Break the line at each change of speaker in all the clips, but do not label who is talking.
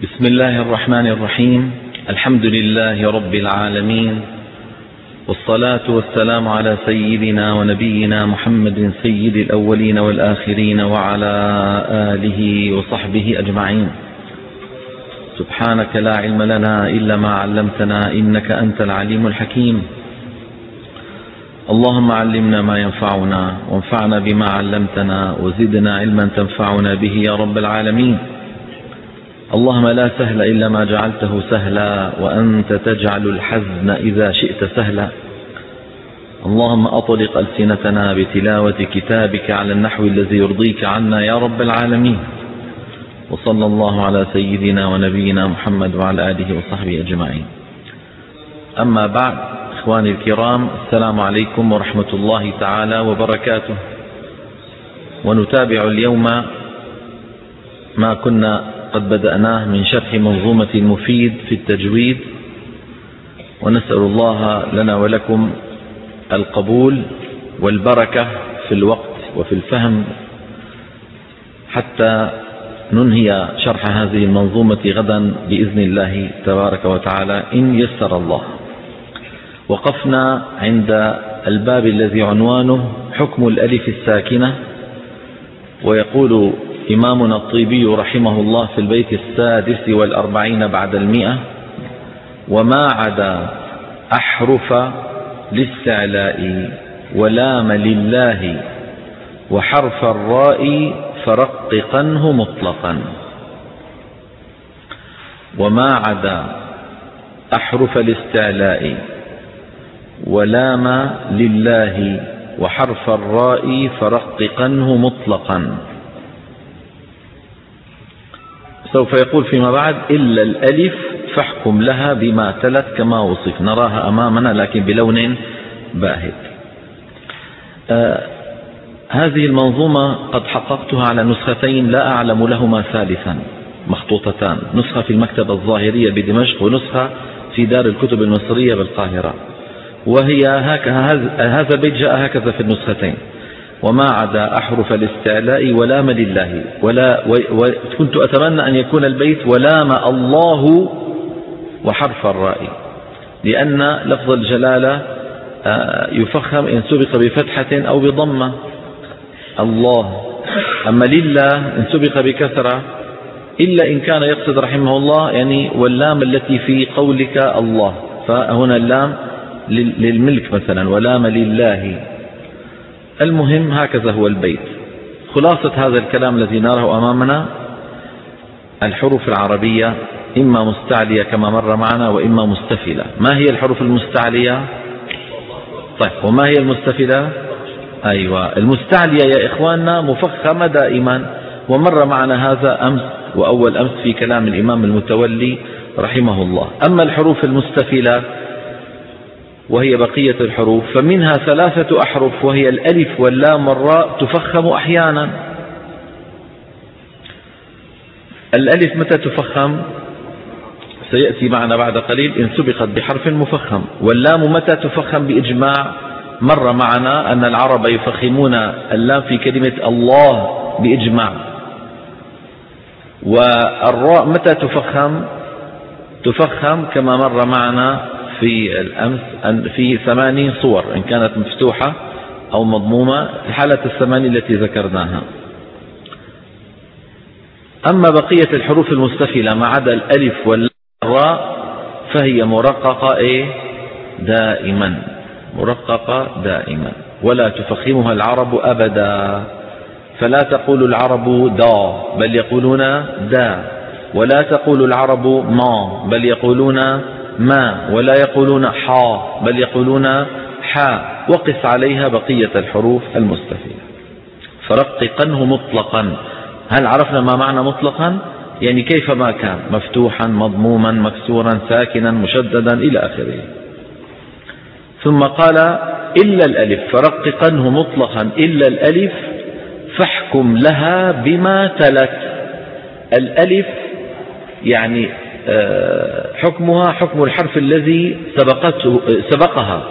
بسم الله الرحمن الرحيم. الحمد لله رب العالمين. والصلاة والسلام على سيدنا ونبينا محمد سيد الأولين والآخرين وعلى آله وصحبه أجمعين. سبحانك لا علم لنا إلا ما علمتنا إنك أنت العليم الحكيم. اللهم علمنا ما ينفعنا وانفعنا بما علمتنا وزدنا علما تنفعنا به يا رب العالمين. اللهم لا سهل إلا ما جعلته سهلا وأنت تجعل الحزن إذا شئت سهلا. اللهم أطلق ألسنتنا بتلاوة كتابك على النحو الذي يرضيك عنا يا رب العالمين. وصلى الله على سيدنا ونبينا محمد وعلى آله وصحبه أجمعين. أما بعد إخواني الكرام السلام عليكم ورحمة الله تعالى وبركاته. ونتابع اليوم ما كنا قد بدأناه من شرح منظومة المفيد في التجويد. ونسأل الله لنا ولكم القبول والبركة في الوقت وفي الفهم حتى ننهي شرح هذه المنظومة غدا بإذن الله تبارك وتعالى إن يسر الله. وقفنا عند الباب الذي عنوانه حكم الألف الساكنة ويقول إمامنا الطيبي رحمه الله في البيت السادس والأربعين بعد المئة وما عدا أحرف للسعلاء ولام لله وحرف الراء فرققنه مطلقا. وما عدا أحرف الاستعلاء ولام لله وحرف الراء فرققنه مطلقا. سوف يقول فيما بعد إلا الألف فاحكم لها بما تلت كما وصف. نراها أمامنا لكن بلون باهت. آه هذه المنظومة قد حققتها على نسختين لا أعلم لهما ثالثا مخطوطتان. نسخة في المكتبة الظاهرية بدمشق ونسخة في دار الكتب المصرية بالقاهرة. وهي هكذا هذا البيت جاء هكذا في النسختين. وما عدا أحرف الاستعلاء ولام لله ولا وكنت أتمنى أن يكون البيت ولام الله وحرف الراء لأن لفظ الجلالة آه، يفخم إن سبق بفتحة أو بضمة. الله. أما لله إن سبق بكثرة. إلا إن كان يقصد رحمه الله يعني واللام التي في قولك الله. فهنا اللام للملك مثلا ولام لله. المهم هكذا هو البيت. خلاصة هذا الكلام الذي نراه أمامنا الحروف العربية إما مستعلية كما مر معنا وإما مستفلة ما هي الحروف المستعلية؟ طيب وما هي المستفلة أيوة المستعلية يا إخواننا مفخمة دائما. ومر معنا هذا أمس وأول أمس في كلام الإمام المتولي رحمه الله. أما الحروف المستفلة وهي بقية الحروف فمنها ثلاثة أحرف وهي الألف واللام والراء تفخم أحيانا. الألف متى تفخم؟ سيأتي معنا بعد قليل إن سبقت بحرف مفخم. واللام متى تفخم بإجماع؟ مر معنا أن العرب يفخمون اللام في كلمة الله بإجماع. والراء متى تفخم؟ تفخم كما مر معنا في الأمس في ثماني صور إن كانت مفتوحة أو مضمومة في حالة الثماني التي ذكرناها. أما بقية الحروف المستفلة ما عدا الألف والراء فهي مرققة إيه؟ دائما. مرققة دائما. ولا تفخمها العرب أبدا. فلا تقول العرب دا بل يقولون دا. ولا تقول العرب ما بل يقولون ما ولا يقولون حا بل يقولون حا. وقف عليها بقية الحروف المستفيدة. فرققنه مطلقا. هل عرفنا ما معنى مطلقا؟ يعني كيف ما كان مفتوحا مضموما مكسورا ساكنا مشددا إلى آخره. ثم قال إلا الألف. فرققنه مطلقا. إلا الألف فاحكم لها بما تلت الألف يعني حكمها حكم الحرف الذي سبقته سبقها.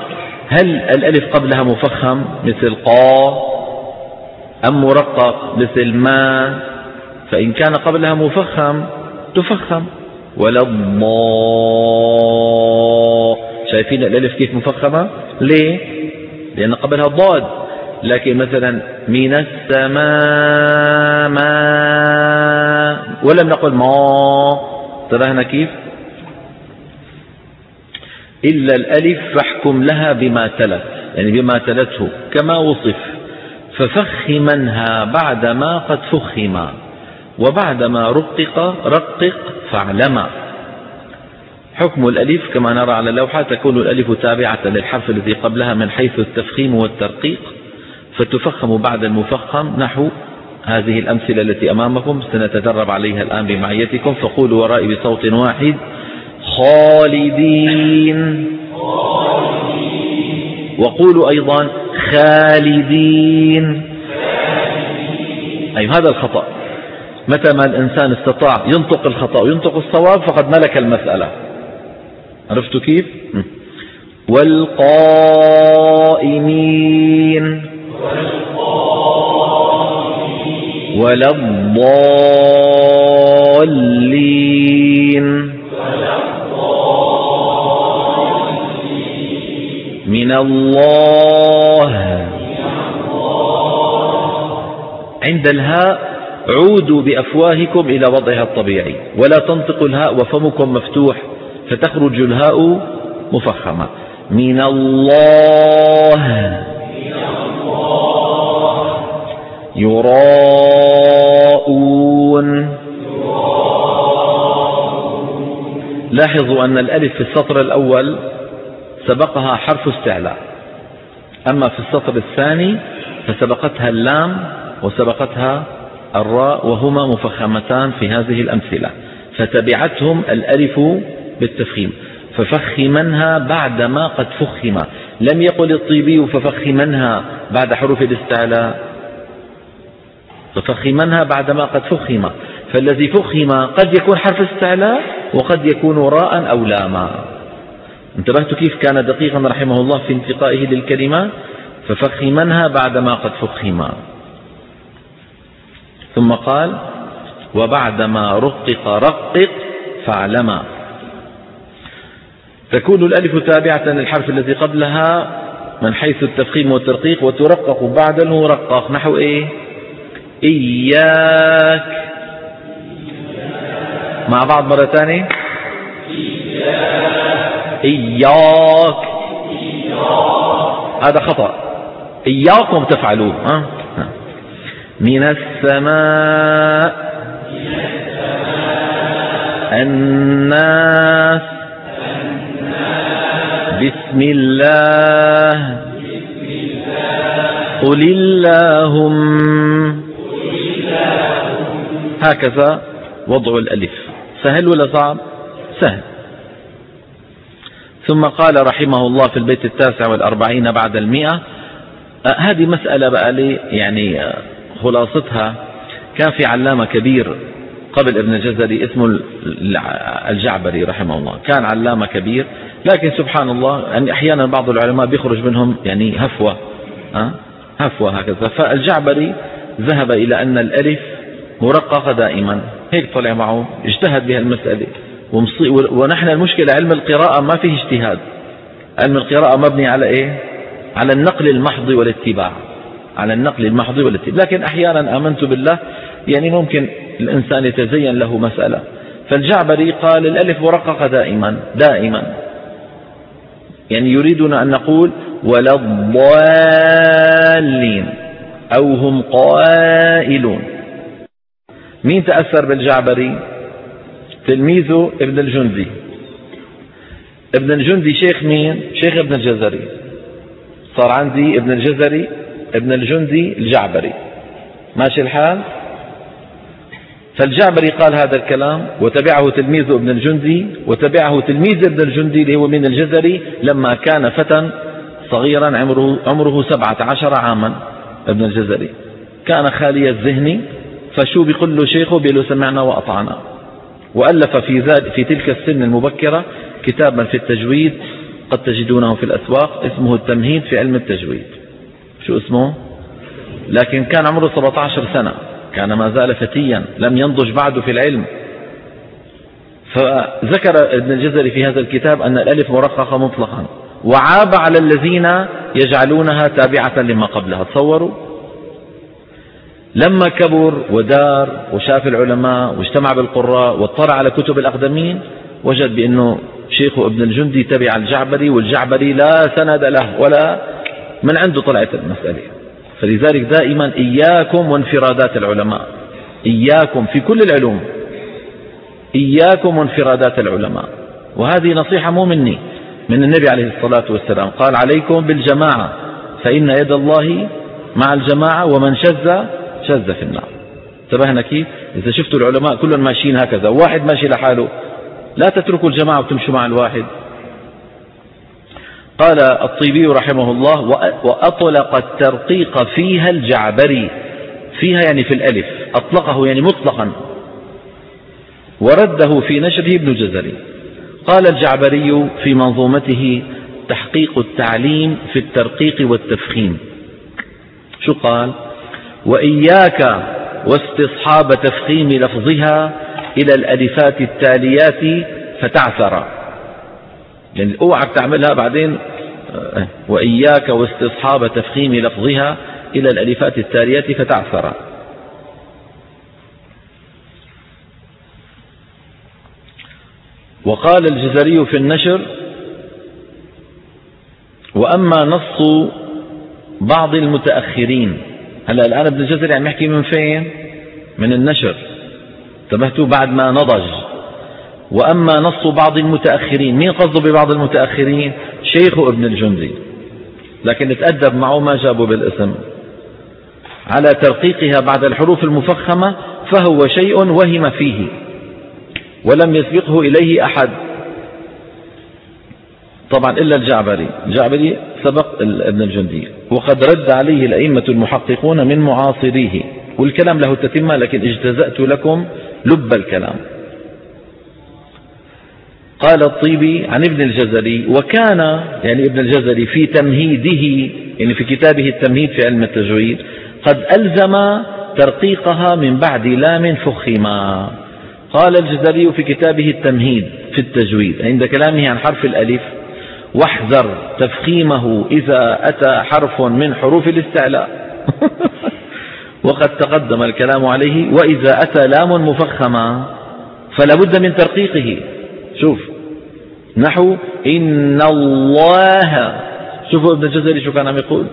هل الألف قبلها مفخم مثل قا أم مرقق مثل ما؟ فإن كان قبلها مفخم تفخم. ولا الضاء شايفين الألف كيف مفخمة؟ ليه؟ لأن قبلها الضاد لكن مثلا من السماء ما ولم نقل ما. تراهنا كيف؟ إلا الألف فاحكم لها بما تلت يعني بما تلته كما وصف. ففخمنها بعدما قد فخم وبعدما رقق رقق فاعلما حكم الألف كما نرى على اللوحة تكون الألف تابعة للحرف الذي قبلها من حيث التفخيم والترقيق فتفخم بعد المفخم نحو هذه الأمثلة التي أمامكم سنتدرب عليها الآن بمعيتكم. فقولوا ورائي بصوت واحد. خالدين. وقولوا أيضا خالدين. أي هذا الخطأ. متى ما الإنسان استطاع ينطق الخطأ وينطق الصواب فقد ملك المسألة. عرفتوا كيف؟ والقائمين. ولا الضالين. من الله. عند الهاء عودوا بأفواهكم إلى وضعها الطبيعي. ولا تنطقوا الهاء وفمكم مفتوح فتخرج الهاء مفخمة. من الله. يراءون. لاحظوا أن الألف في السطر الأول سبقها حرف استعلاء أما في السطر الثاني فسبقتها اللام وسبقتها الراء وهما مفخمتان في هذه الأمثلة فتبعتهم الألف بالتفخيم ففخمنها بعدما قد فخم لم يقل الطيبي ففخمنها بعد حروف الاستعلاء. ففخمنها بعدما قد فخم. فالذي فخم قد يكون حرف استعلاء وقد يكون راء أو لاما انتبهت كيف كان دقيقا رحمه الله في انتقائه للكلمات ففخمنها بعدما قد فخم. ثم قال وبعدما رقق رقق فاعلما. تكون الألف تابعة للحرف الذي قبلها من حيث التفخيم والترقيق وترقق بعد المرقق نحو إيه؟ إياك. مع بعض مرة ثانية. إياك. هذا خطأ. إياكم تفعلون. ها؟ من السماء. الناس. بسم الله. قل اللهم هكذا وضع الألف. سهل ولا صعب؟ سهل. ثم قال رحمه الله في البيت التاسع والأربعين بعد المئة آه، هذه مسألة بقى لي يعني آه، خلاصتها. كان في علامة كبير قبل ابن الجزري اسمه الجعبري رحمه الله. كان علامة كبير لكن سبحان الله يعني أحيانا بعض العلماء بيخرج منهم يعني هفوة أه؟ هفوة هكذا. فالجعبري ذهب إلى أن الألف مرققة دائما. هيك طلع معه. اجتهد بها المسألة. ونحن المشكلة علم القراءة ما فيه اجتهاد. علم القراءة مبني على إيه؟ على النقل المحض والاتباع. على النقل المحض والاتباع. لكن أحيانا آمنت بالله يعني ممكن الإنسان يتزين له مسألة. فالجعبري قال الألف مرققة دائما. دائما. يعني يريدنا أن نقول ولا الضالين. أو هم قائلون. مين تأثر بالجعبري؟ تلميذه ابن الجندي. ابن الجندي شيخ مين؟ شيخ ابن الجزري. صار عندي ابن الجزري ابن الجندي الجعبري. ماشي الحال؟ فالجعبري قال هذا الكلام وتبعه تلميذه ابن الجندي وتبعه تلميذ ابن الجندي اللي هو من الجزري لما كان فتى صغيرا عمره, عمره سبعة عشر عاما. ابن الجزري. كان خالي الذهن فشو بيقول له شيخه؟ بيقول له سمعنا وأطعنا. وألف في, ذلك في تلك السن المبكرة كتابا في التجويد قد تجدونه في الأسواق اسمه التمهيد في علم التجويد. شو اسمه؟ لكن كان عمره 17 سنة. كان ما زال فتيا لم ينضج بعد في العلم. فذكر ابن الجزري في هذا الكتاب أن الألف مرققة مطلقا. وعاب على الذين يجعلونها تابعة لما قبلها. تصوروا. لما كبر ودار وشاف العلماء واجتمع بالقراء واطلع على كتب الأقدمين وجد بأنه شيخه ابن الجندي تبع الجعبري والجعبري لا سند له ولا من عنده طلعت المسألة. فلذلك دائما إياكم وانفرادات العلماء. إياكم في كل العلوم. إياكم وانفرادات العلماء. وهذه نصيحة مو مني. من النبي عليه الصلاة والسلام. قال عليكم بالجماعة فإن يد الله مع الجماعة ومن شذ شذ في النار. انتبهنا كيف؟ إذا شفتوا العلماء كلهم ماشيين هكذا واحد ماشي لحاله لا تتركوا الجماعة وتمشوا مع الواحد. قال الطيبي رحمه الله وأطلق الترقيق فيها الجعبري. فيها يعني في الألف أطلقه يعني مطلقا. ورده في نشره ابن جزري. قال الجعبري في منظومته تحقيق التعليم في الترقيق والتفخيم. شو قال؟ وإياك واستصحاب تفخيم لفظها إلى الألفات التاليات فتعثر. يعني اوعك تعملها بعدين. وإياك واستصحاب تفخيم لفظها إلى الألفات التاليات فتعثر. وقال الجزري في النشر وأما نص بعض المتأخرين هلا الآن ابن الجزري عم يحكي من فين؟ من النشر. انتبهتوا؟ بعد ما نضج. وأما نص بعض المتأخرين مين قصده ببعض المتأخرين؟ شيخ ابن الجندي. لكن تأدب معه ما جابه بالاسم. على ترقيقها بعد الحروف المفخمة فهو شيء وهم فيه. ولم يسبقه إليه أحد. طبعا إلا الجعبري. الجعبري سبق ابن الجندي. وقد رد عليه الأئمة المحققون من معاصريه. والكلام له تتمة لكن اجتزأت لكم لب الكلام. قال الطيبي عن ابن الجزري وكان يعني ابن الجزري في تمهيده يعني في كتابه التمهيد في علم التجويد قد ألزم ترقيقها من بعد لام فخما. قال الجزري في كتابه التمهيد في التجويد عند كلامه عن حرف الألف واحذر تفخيمه إذا أتى حرف من حروف الاستعلاء. وقد تقدم الكلام عليه وإذا أتى لام مفخمة فلا بد من ترقيقه. شوف نحو إن الله شوفوا ابن الجزري شو كان عم يقول؟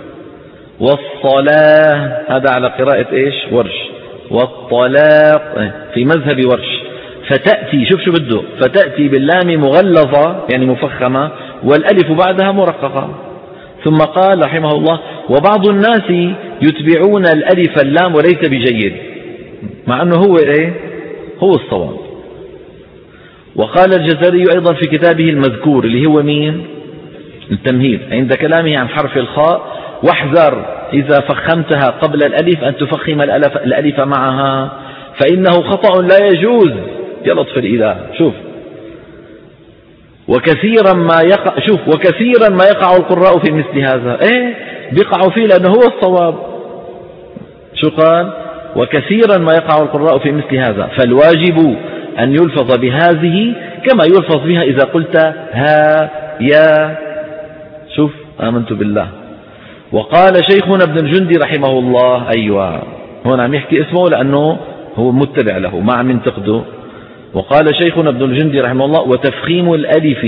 والصلاة هذا على قراءة إيش؟ ورش. والطلاق في مذهب ورش. فتأتي شوف شو بده فتأتي باللام مغلظة يعني مفخمة والألف بعدها مرققة. ثم قال رحمه الله وبعض الناس يتبعون الألف اللام وليس بجيد مع أنه هو إيه؟ هو الصواب. وقال الجزري أيضا في كتابه المذكور اللي هو مين؟ التمهيد. عند كلامه عن حرف الخاء واحذر إذا فخمتها قبل الألف أن تفخم الألف معها فإنه خطأ لا يجوز. يا لطف الإله. شوف. وكثيرا ما يقع شوف وكثيرا ما يقع القراء في مثل هذا. إيه؟ بيقعوا فيه لأنه هو الصواب. شو قال؟ وكثيرا ما يقع القراء في مثل هذا. فالواجب أن يلفظ بهذه كما يلفظ بها إذا قلت ها يا. شوف آمنت بالله. وقال شيخنا ابن الجندي رحمه الله. أيوة. هنا عم يحكي اسمه لأنه هو متبع له ما عم ينتقده. وقال شيخنا ابن الجندي رحمه الله وتفخيم الألف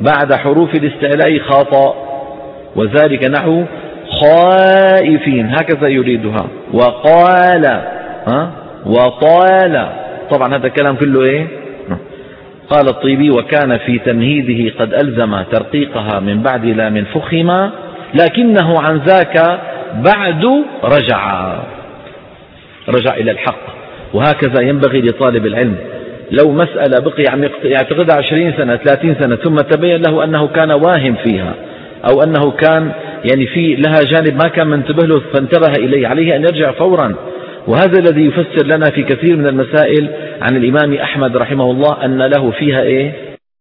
بعد حروف الاستعلاء خطأ وذلك نحو خائفين. هكذا يريدها. وقال ها؟ وطال. طبعا هذا الكلام كله إيه؟ قال الطيبي وكان في تمهيده قد ألزم ترقيقها من بعد لا من فخما لكنه عن ذاك بعد رجع. رجع إلى الحق. وهكذا ينبغي لطالب العلم لو مسألة بقي عم يعتقدها عشرين سنة ثلاثين سنة ثم تبين له أنه كان واهم فيها أو أنه كان يعني في لها جانب ما كان منتبه له فانتبه إليه عليه أن يرجع فورا. وهذا الذي يفسر لنا في كثير من المسائل عن الإمام أحمد رحمه الله أن له فيها إيه؟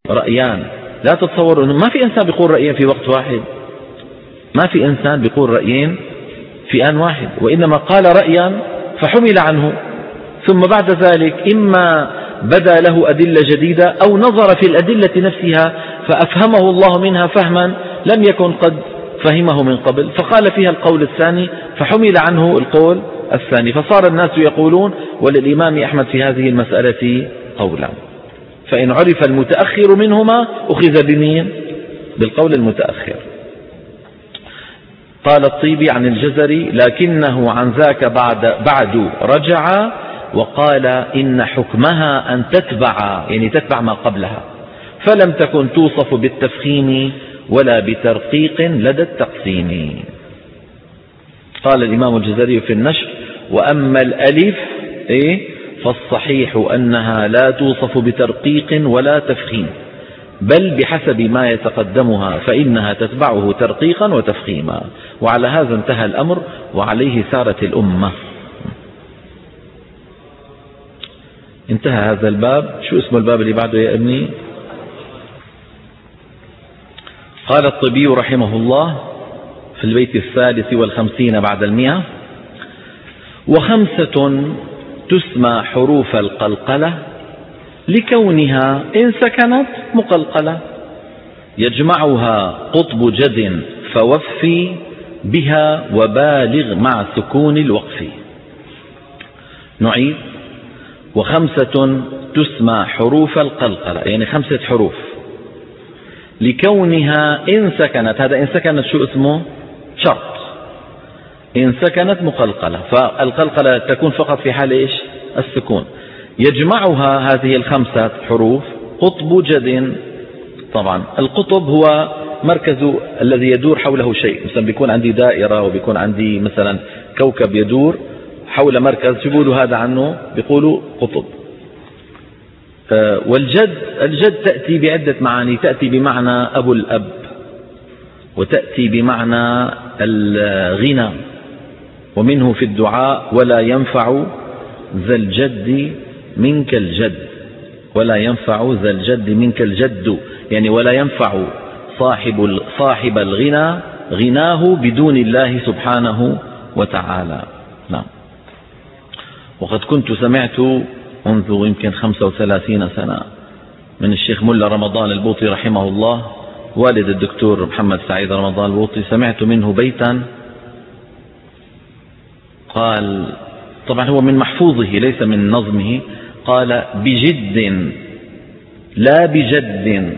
رأيان. لا تتصور أنه ما في إنسان بيقول رأيين في وقت واحد. ما في إنسان بيقول رأيين في آن واحد. وإنما قال رأيا فحمل عنه. ثم بعد ذلك إما بدا له أدلة جديدة أو نظر في الأدلة نفسها فأفهمه الله منها فهما لم يكن قد فهمه من قبل فقال فيها القول الثاني فحمل عنه القول الثاني فصار الناس يقولون وللإمام أحمد في هذه المسألة قولا. فإن عرف المتأخر منهما أخذ بمين؟ بالقول المتأخر. قال الطيبي عن الجزري لكنه عن ذاك بعد, بعد رجع وقال إن حكمها أن تتبع يعني تتبع ما قبلها. فلم تكن توصف بالتفخيم ولا بترقيق لدى التقسيم. قال الإمام الجزري في النشر وأما الألف إيه؟ فالصحيح أنها لا توصف بترقيق ولا تفخيم بل بحسب ما يتقدمها فإنها تتبعه ترقيقا وتفخيما. وعلى هذا انتهى الأمر وعليه سارت الأمة. انتهى هذا الباب. شو اسم الباب اللي بعده يا أبني؟ قال الطبي رحمه الله في البيت الثالث والخمسين بعد المئة وخمسة تسمى حروف القلقلة لكونها إن سكنت مقلقلة. يجمعها قطب جد فوفي بها وبالغ مع سكون الوقف. نعيد. وخمسة تسمى حروف القلقلة يعني خمسة حروف. لكونها إن سكنت هذا إن سكنت شو اسمه؟ شرط. إن سكنت مقلقلة فالقلقلة تكون فقط في حال إيش؟ السكون. يجمعها هذه الخمسة حروف قطب جد طبعا القطب هو مركز الذي يدور حوله شيء مثلا بيكون عندي دائرة وبيكون عندي مثلا كوكب يدور. حول مركز شو بيقولوا هذا عنه بيقولوا قطب. آه، والجد الجد تأتي بعدة معاني تأتي بمعنى أبو الأب وتأتي بمعنى الغنى ومنه في الدعاء ولا ينفع ذا الجد منك الجد ولا ينفع ذا الجد منك الجد يعني ولا ينفع صاحب صاحب الغنى غناه بدون الله سبحانه وتعالى. وقد كنت سمعت منذ يمكن 35 سنة من الشيخ ملا رمضان البوطي رحمه الله والد الدكتور محمد سعيد رمضان البوطي سمعت منه بيتا. قال طبعا هو من محفوظه ليس من نظمه. قال بجد لا بجد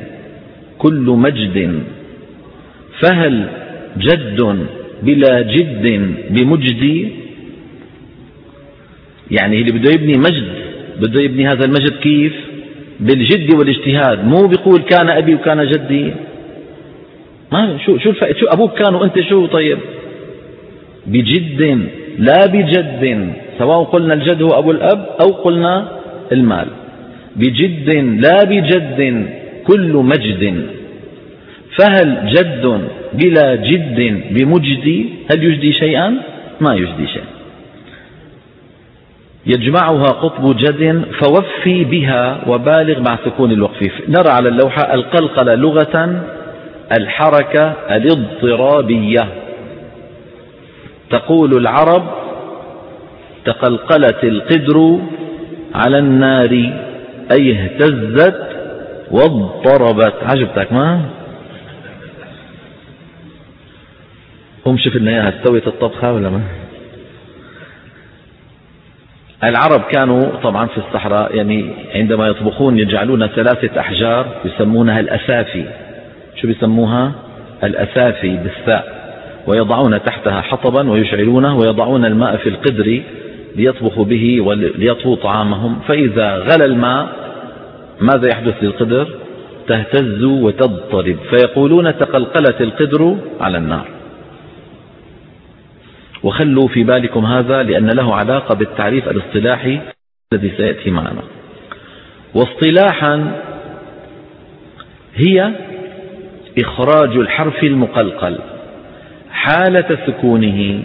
كل مجد. فهل جد بلا جد بمجدي؟ يعني اللي بده يبني مجد بده يبني هذا المجد كيف؟ بالجد والاجتهاد مو بيقول كان أبي وكان جدي. ما شو شو شو أبوك كان وأنت شو؟ طيب بجد لا بجد سواء قلنا الجد هو أبو الأب أو قلنا المال. بجد لا بجد كل مجد. فهل جد بلا جد بمجدي؟ هل يجدي شيئا؟ ما يجدي شيئا. يجمعها قطب جد فوفي بها وبالغ مع سكون الوقف. نرى على اللوحة القلقلة لغة الحركة الاضطرابية. تقول العرب تقلقلت القدر على النار أي اهتزت واضطربت. عجبتك ما؟ قوم شوف لنا اياها استوت الطبخة ولا ما؟ العرب كانوا طبعا في الصحراء يعني عندما يطبخون يجعلون ثلاثة أحجار يسمونها الأسافي. شو بيسموها؟ الأسافي بالثاء. ويضعون تحتها حطبا ويشعلونه ويضعون الماء في القدر ليطبخوا به وليطفوا طعامهم. فإذا غلى الماء ماذا يحدث للقدر؟ تهتز وتضطرب. فيقولون تقلقلت القدر على النار. وخلوا في بالكم هذا لأن له علاقة بالتعريف الاصطلاحي الذي سيأتي معنا. واصطلاحا هي إخراج الحرف المقلقل حالة سكونه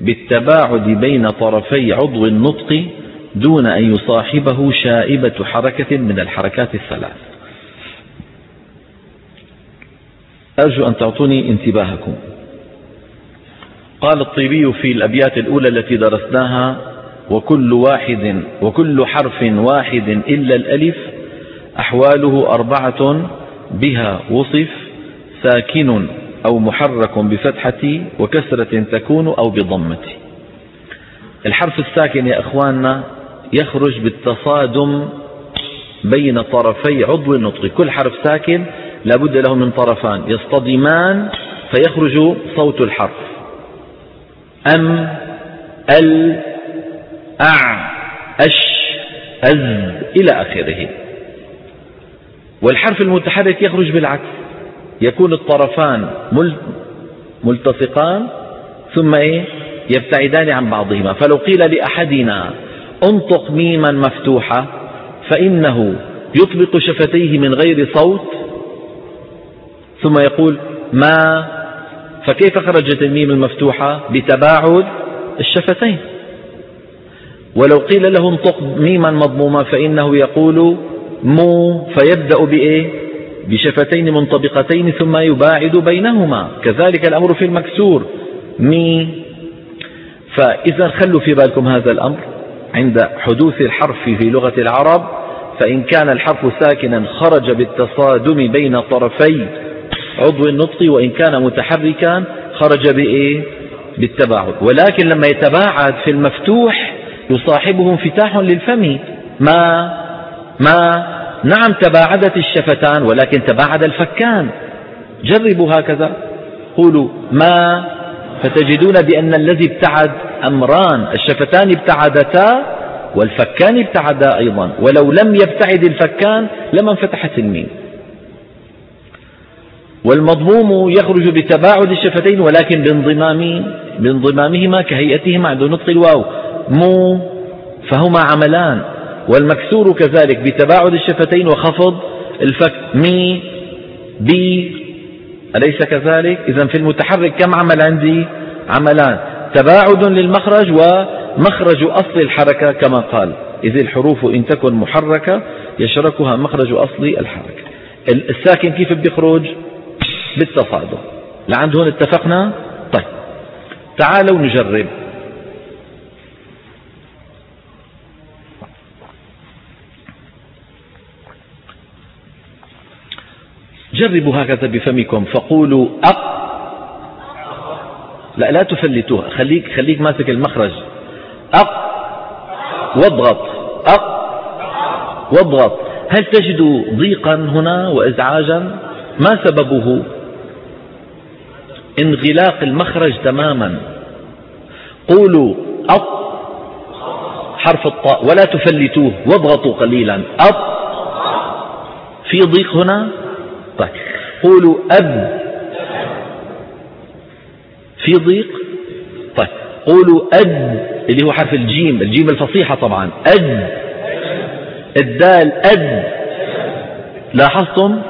بالتباعد بين طرفي عضو النطق دون أن يصاحبه شائبة حركة من الحركات الثلاث. أرجو أن تعطوني انتباهكم. قال الطيبي في الأبيات الأولى التي درسناها وكل واحد وكل حرف واحد إلا الألف أحواله أربعة بها وصف ساكن أو محرك بفتحة وكسرة تكون أو بضمة. الحرف الساكن يا أخواننا يخرج بالتصادم بين طرفي عضو النطق. كل حرف ساكن لا بد له من طرفان يصطدمان فيخرج صوت الحرف. أم أل أع أش أز إلى آخره. والحرف المتحرك يخرج بالعكس. يكون الطرفان ملتصقان ثم إيه؟ يبتعدان عن بعضهما. فلو قيل لأحدنا انطق ميما مفتوحة فإنه يطبق شفتيه من غير صوت ثم يقول ما فكيف خرجت الميم المفتوحة بتباعد الشفتين؟ ولو قيل له انطق ميما مضمومة فإنه يقول مو فيبدأ بإيه؟ بشفتين منطبقتين ثم يباعد بينهما. كذلك الأمر في المكسور. مي. فإذا خلوا في بالكم هذا الأمر عند حدوث الحرف في لغة العرب فإن كان الحرف ساكنا خرج بالتصادم بين طرفي. عضو النطق وإن كان متحركا خرج بإيه؟ بالتباعد. ولكن لما يتباعد في المفتوح يصاحبه انفتاح للفم. ما ما نعم تباعدت الشفتان ولكن تباعد الفكان. جربوا هكذا. قولوا ما فتجدون بأن الذي ابتعد أمران الشفتان ابتعدتا والفكان ابتعدا أيضا. ولو لم يبتعد الفكان لما انفتحت الميم. والمضموم يخرج بتباعد الشفتين ولكن بانضمام بانضمامهما كهيئتهما عند نطق الواو. مو فهما عملان. والمكسور كذلك بتباعد الشفتين وخفض الفك. مي بي أليس كذلك؟ إذا في المتحرك كم عمل عندي؟ عملان. تباعد للمخرج ومخرج أصل الحركة كما قال. إذ الحروف إن تكن محركة يشركها مخرج أصل الحركة. الساكن كيف بيخرج؟ بالتصادم. لعند هون اتفقنا؟ طيب. تعالوا نجرب. جربوا هكذا بفمكم. فقولوا أق. لا لا تفلتوها. خليك خليك ماسك المخرج. أق. واضغط. أق. واضغط. هل تجد ضيقا هنا وإزعاجا؟ ما سببه؟ انغلاق المخرج تماما. قولوا أط حرف الطاء ولا تفلتوه واضغطوا قليلا. أط في ضيق هنا؟ طيب. قولوا أب في ضيق؟ طيب. قولوا أد اللي هو حرف الجيم الجيم الفصيحة طبعا. أد الدال أد. لاحظتم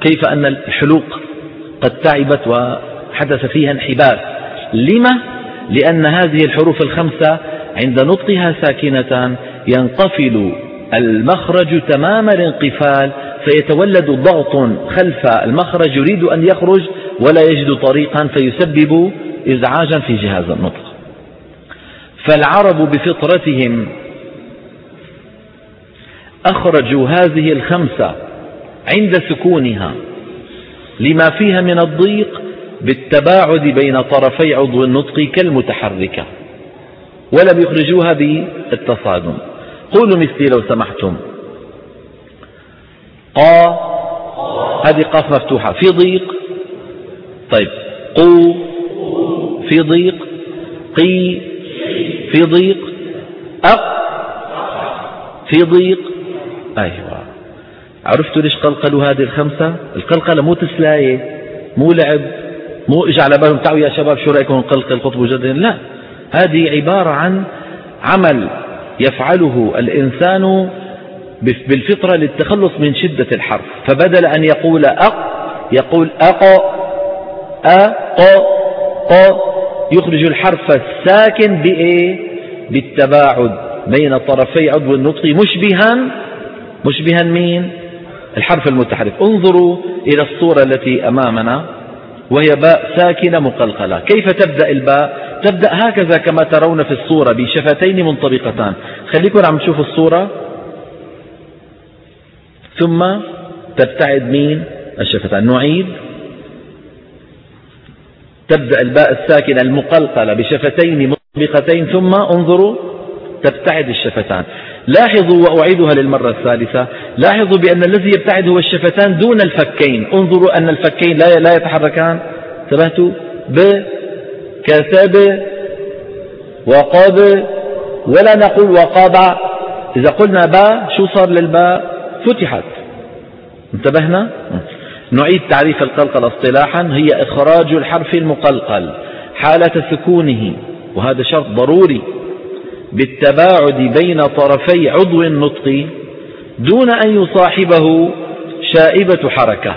كيف أن الحلوق قد تعبت وحدث فيها انحباس لما؟ لأن هذه الحروف الخمسة عند نطقها ساكنة ينقفل المخرج تمام الانقفال فيتولد ضغط خلف المخرج يريد أن يخرج ولا يجد طريقا فيسبب إزعاجا في جهاز النطق فالعرب بفطرتهم أخرجوا هذه الخمسة عند سكونها لما فيها من الضيق بالتباعد بين طرفي عضو النطق كالمتحركة ولم يخرجوها بالتصادم. قولوا مثلي لو سمحتم. قا هذه قاف مفتوحة. في ضيق. طيب. قو في ضيق. قي في ضيق. أق في ضيق. أيوة. عرفتوا ليش قلقلوا هذه الخمسة؟ القلقلة مو تسلاية مو لعب. مو اجى على بالهم تعالوا يا شباب شو رأيكم نقلقل قطب جدا؟ لا. هذه عبارة عن عمل يفعله الإنسان بالفطرة للتخلص من شدة الحرف فبدل أن يقول أق يقول أق أق ق يخرج الحرف الساكن بإيه؟ بالتباعد بين طرفي عضو النطق مشبها مشبها مين؟ الحرف المتحرك. انظروا إلى الصورة التي أمامنا. وهي باء ساكنة مقلقلة. كيف تبدأ الباء؟ تبدأ هكذا كما ترون في الصورة بشفتين منطبقتان. خليكم عم تشوفوا الصورة. ثم تبتعد مين؟ الشفتان. نعيد. تبدأ الباء الساكنة المقلقلة بشفتين منطبقتين. ثم انظروا تبتعد الشفتان. لاحظوا وأعيدها للمرة الثالثة. لاحظوا بأن الذي يبتعد هو الشفتان دون الفكين. انظروا أن الفكين لا يتحركان. انتبهتوا؟ ب كسب وقب ولا نقول وقاب. إذا قلنا باء شو صار للباء فتحت. انتبهنا؟ نعيد تعريف القلقل اصطلاحا. هي إخراج الحرف المقلقل حالة سكونه. وهذا شرط ضروري. بالتباعد بين طرفي عضو النطق دون أن يصاحبه شائبة حركة.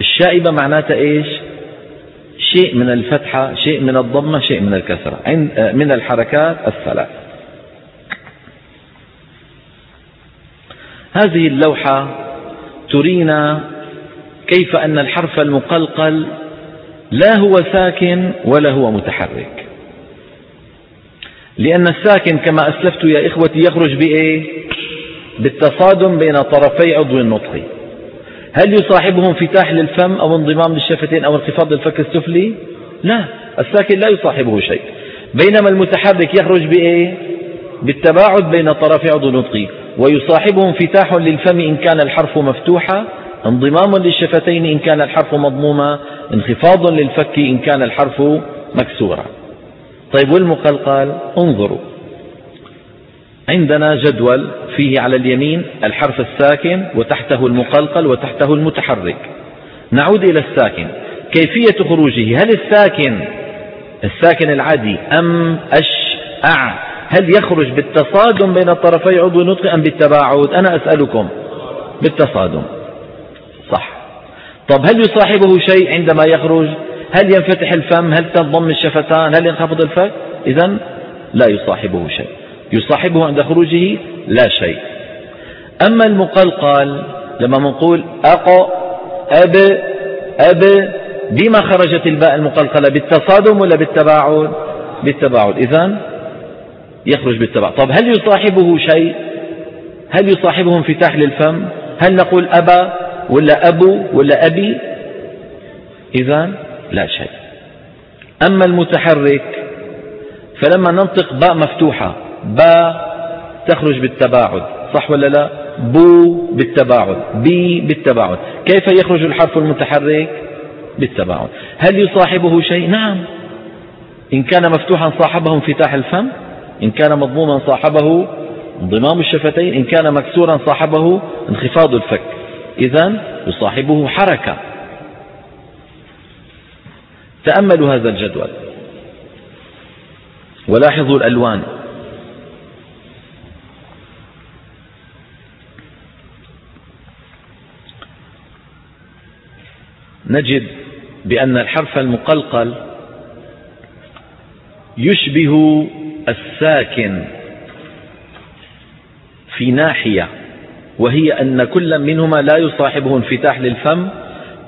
الشائبة معناتها إيش؟ شيء من الفتحة شيء من الضمة شيء من الكسرة. من الحركات الثلاث. هذه اللوحة ترينا كيف أن الحرف المقلقل لا هو ساكن ولا هو متحرك. لأن الساكن كما أسلفت يا إخوتي يخرج بإيه؟ بالتصادم بين طرفي عضو النطق. هل يصاحبه انفتاح للفم أو انضمام للشفتين أو انخفاض الفك السفلي؟ لا الساكن لا يصاحبه شيء. بينما المتحرك يخرج بإيه؟ بالتباعد بين طرفي عضو النطق. ويصاحبه انفتاح للفم إن كان الحرف مفتوحا انضمام للشفتين إن كان الحرف مضموما انخفاض للفك إن كان الحرف مكسورا. طيب والمقلقل؟ انظروا. عندنا جدول فيه على اليمين الحرف الساكن وتحته المقلقل وتحته المتحرك. نعود إلى الساكن. كيفية خروجه؟ هل الساكن الساكن العادي أم أش أع هل يخرج بالتصادم بين طرفي عضو النطق أم بالتباعد؟ أنا أسألكم. بالتصادم. صح. طب هل يصاحبه شيء عندما يخرج؟ هل ينفتح الفم؟ هل تنضم الشفتان؟ هل ينخفض الفك إذا لا يصاحبه شيء. يصاحبه عند خروجه لا شيء. أما المقلقل لما نقول أق أب أب بما خرجت الباء؟ المقلقلة بالتصادم ولا بالتباعد؟ بالتباعد. إذا يخرج بالتباعد. طب هل يصاحبه شيء؟ هل يصاحبه انفتاح للفم؟ هل نقول أبا ولا أبو ولا أبي؟ إذا لا شيء. أما المتحرك فلما ننطق باء مفتوحة باء تخرج بالتباعد صح ولا لا؟ بو بالتباعد بي بالتباعد. كيف يخرج الحرف المتحرك؟ بالتباعد. هل يصاحبه شيء؟ نعم. إن كان مفتوحا صاحبه انفتاح الفم إن كان مضموما صاحبه انضمام الشفتين إن كان مكسورا صاحبه انخفاض الفك. إذا يصاحبه حركة. تأملوا هذا الجدول. ولاحظوا الألوان. نجد بأن الحرف المقلقل يشبه الساكن في ناحية وهي أن كل منهما لا يصاحبه انفتاح للفم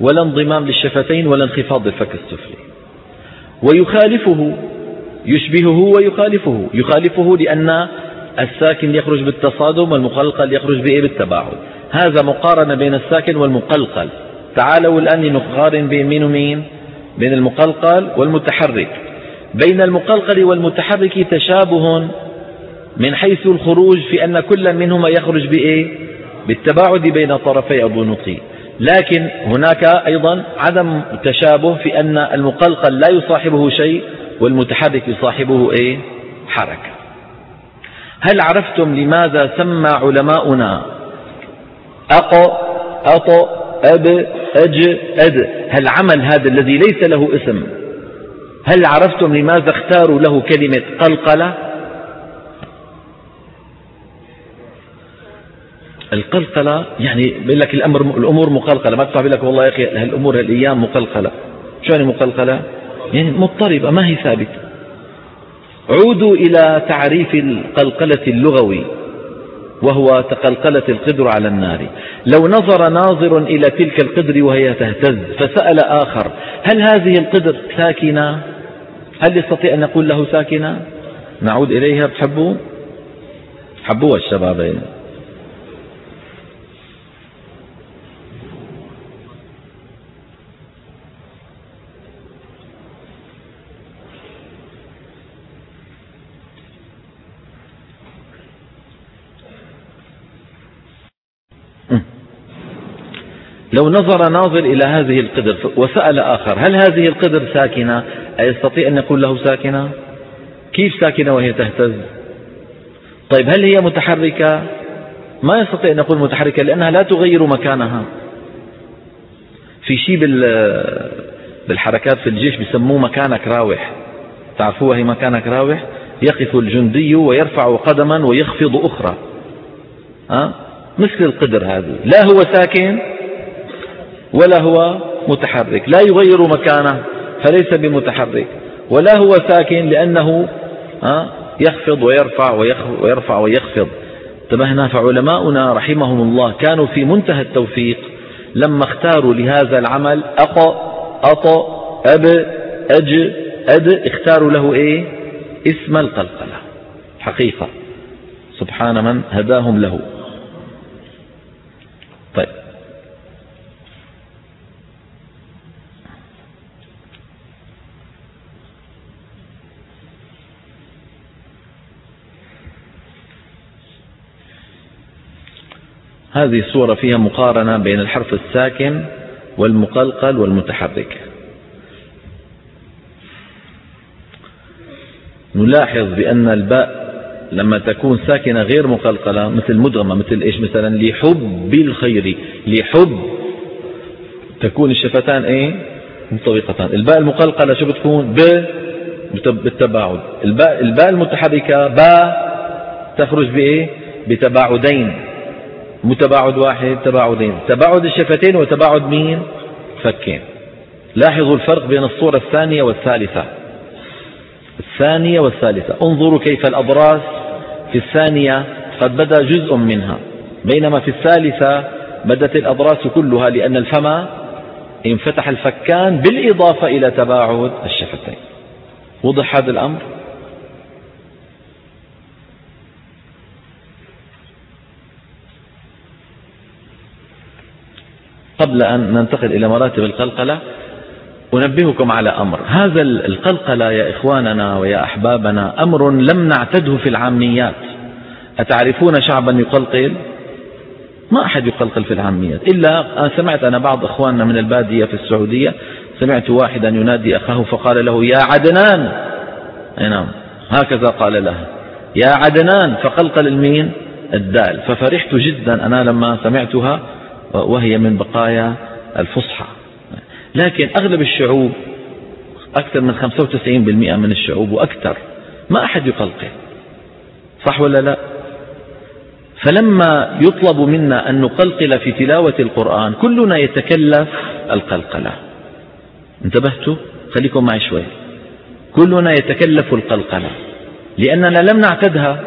ولا انضمام للشفتين ولا انخفاض الفك السفلي. ويخالفه يشبهه ويخالفه. يخالفه لأن الساكن يخرج بالتصادم والمقلقل يخرج بإيه؟ بالتباعد. هذا مقارنة بين الساكن والمقلقل. تعالوا الآن لنقارن بين مين ومين؟ بين المقلقل والمتحرك. بين المقلقل والمتحرك تشابه من حيث الخروج في أن كل منهما يخرج بإيه؟ بالتباعد بين طرفي الضنوط لكن هناك أيضا عدم تشابه في أن المقلقل لا يصاحبه شيء والمتحرك يصاحبه إيه؟ حركة. هل عرفتم لماذا سمى علماؤنا أق أط أب أج أد؟ هل عمل هذا الذي ليس له اسم؟ هل عرفتم لماذا اختاروا له كلمة قلقلة؟ القلقلة يعني بيقول لك الأمر الأمور مقلقلة. ما بتصح لك والله يا أخي هالأمور هالأيام مقلقلة. شو يعني مقلقلة؟ يعني مضطربة ما هي ثابتة. عودوا إلى تعريف القلقلة اللغوي وهو تقلقلت القدر على النار. لو نظر ناظر إلى تلك القدر وهي تهتز فسأل آخر هل هذه القدر ساكنة؟ هل يستطيع أن نقول له ساكنة؟ نعود إليها بتحبوا حبوها الشباب لو نظر ناظر إلى هذه القدر وسأل آخر هل هذه القدر ساكنة؟ أيستطيع أن يقول له ساكنة؟ كيف ساكنة وهي تهتز؟ طيب هل هي متحركة؟ ما يستطيع أن يقول متحركة لأنها لا تغير مكانها. في شيء بالحركات في الجيش بيسموه مكانك راوح. تعرفوها هي مكانك راوح؟ يقف الجندي ويرفع قدما ويخفض أخرى؟ مثل القدر هذه. لا هو ساكن ولا هو متحرك. لا يغير مكانه فليس بمتحرك. ولا هو ساكن لأنه يخفض ويرفع ويرفع ويخفض. انتبهنا فعلماؤنا رحمهم الله كانوا في منتهى التوفيق لما اختاروا لهذا العمل. أق أط أب أج أد اختاروا له إيه؟ اسم القلقلة. حقيقة. سبحان من هداهم له طيب هذه السورة فيها مقارنة بين الحرف الساكن والمقلقل والمتحرك. نلاحظ بأن الباء لما تكون ساكنة غير مقلقلة مثل مدغمة مثل إيش؟ مثلا لحب الخير لحب تكون الشفتان إيه؟ منطبقتان الباء المقلقلة شو بتكون؟ ب بالتباعد. الباء, الباء المتحركة باء تخرج بإيه؟ بتباعدين. متباعد واحد تباعدين. تباعد الشفتين وتباعد مين؟ فكين. لاحظوا الفرق بين الصورة الثانية والثالثة. الثانية والثالثة. انظروا كيف الأضراس في الثانية قد بدا جزء منها. بينما في الثالثة بدت الأضراس كلها لأن الفم انفتح الفكان بالإضافة إلى تباعد الشفتين. وضح هذا الأمر؟ قبل أن ننتقل إلى مراتب القلقلة أنبهكم على أمر. هذا القلقلة يا إخواننا ويا أحبابنا أمر لم نعتده في العاميات. أتعرفون شعبا يقلقل؟ ما أحد يقلقل في العاميات. إلا سمعت أنا بعض أخواننا من البادية في السعودية سمعت واحدا ينادي أخاه فقال له يا عدنان. أي نعم. هكذا قال له. يا عدنان. فقلقل المين الدال. ففرحت جدا أنا لما سمعتها. وهي من بقايا الفصحى. لكن أغلب الشعوب أكثر من 95% من الشعوب وأكثر ما أحد يقلقل صح ولا لا؟ فلما يطلب منا أن نقلقل في تلاوة القرآن كلنا يتكلف القلقلة. انتبهتوا؟ خليكم معي شوي. كلنا يتكلف القلقلة لأننا لم نعتدها.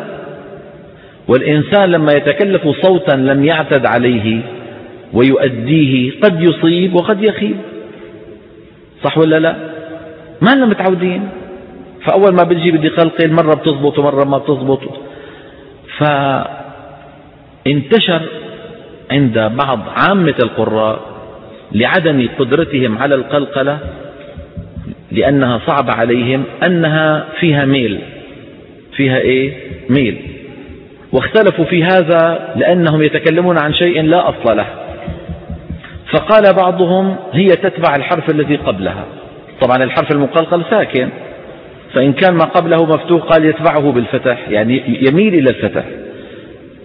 والإنسان لما يتكلف صوتا لم يعتد عليه. ويؤديه قد يصيب وقد يخيب. صح ولا لا؟ ما لنا متعودين. فأول ما بتجي بدي قلقل مرة بتزبط ومرة ما بتزبط. فانتشر عند بعض عامة القراء لعدم قدرتهم على القلقلة لأنها صعبة عليهم أنها فيها ميل. فيها إيه؟ ميل. واختلفوا في هذا لأنهم يتكلمون عن شيء لا أصل له. فقال بعضهم هي تتبع الحرف الذي قبلها. طبعا الحرف المقلقل ساكن. فإن كان ما قبله مفتوح قال يتبعه بالفتح يعني يميل إلى الفتح.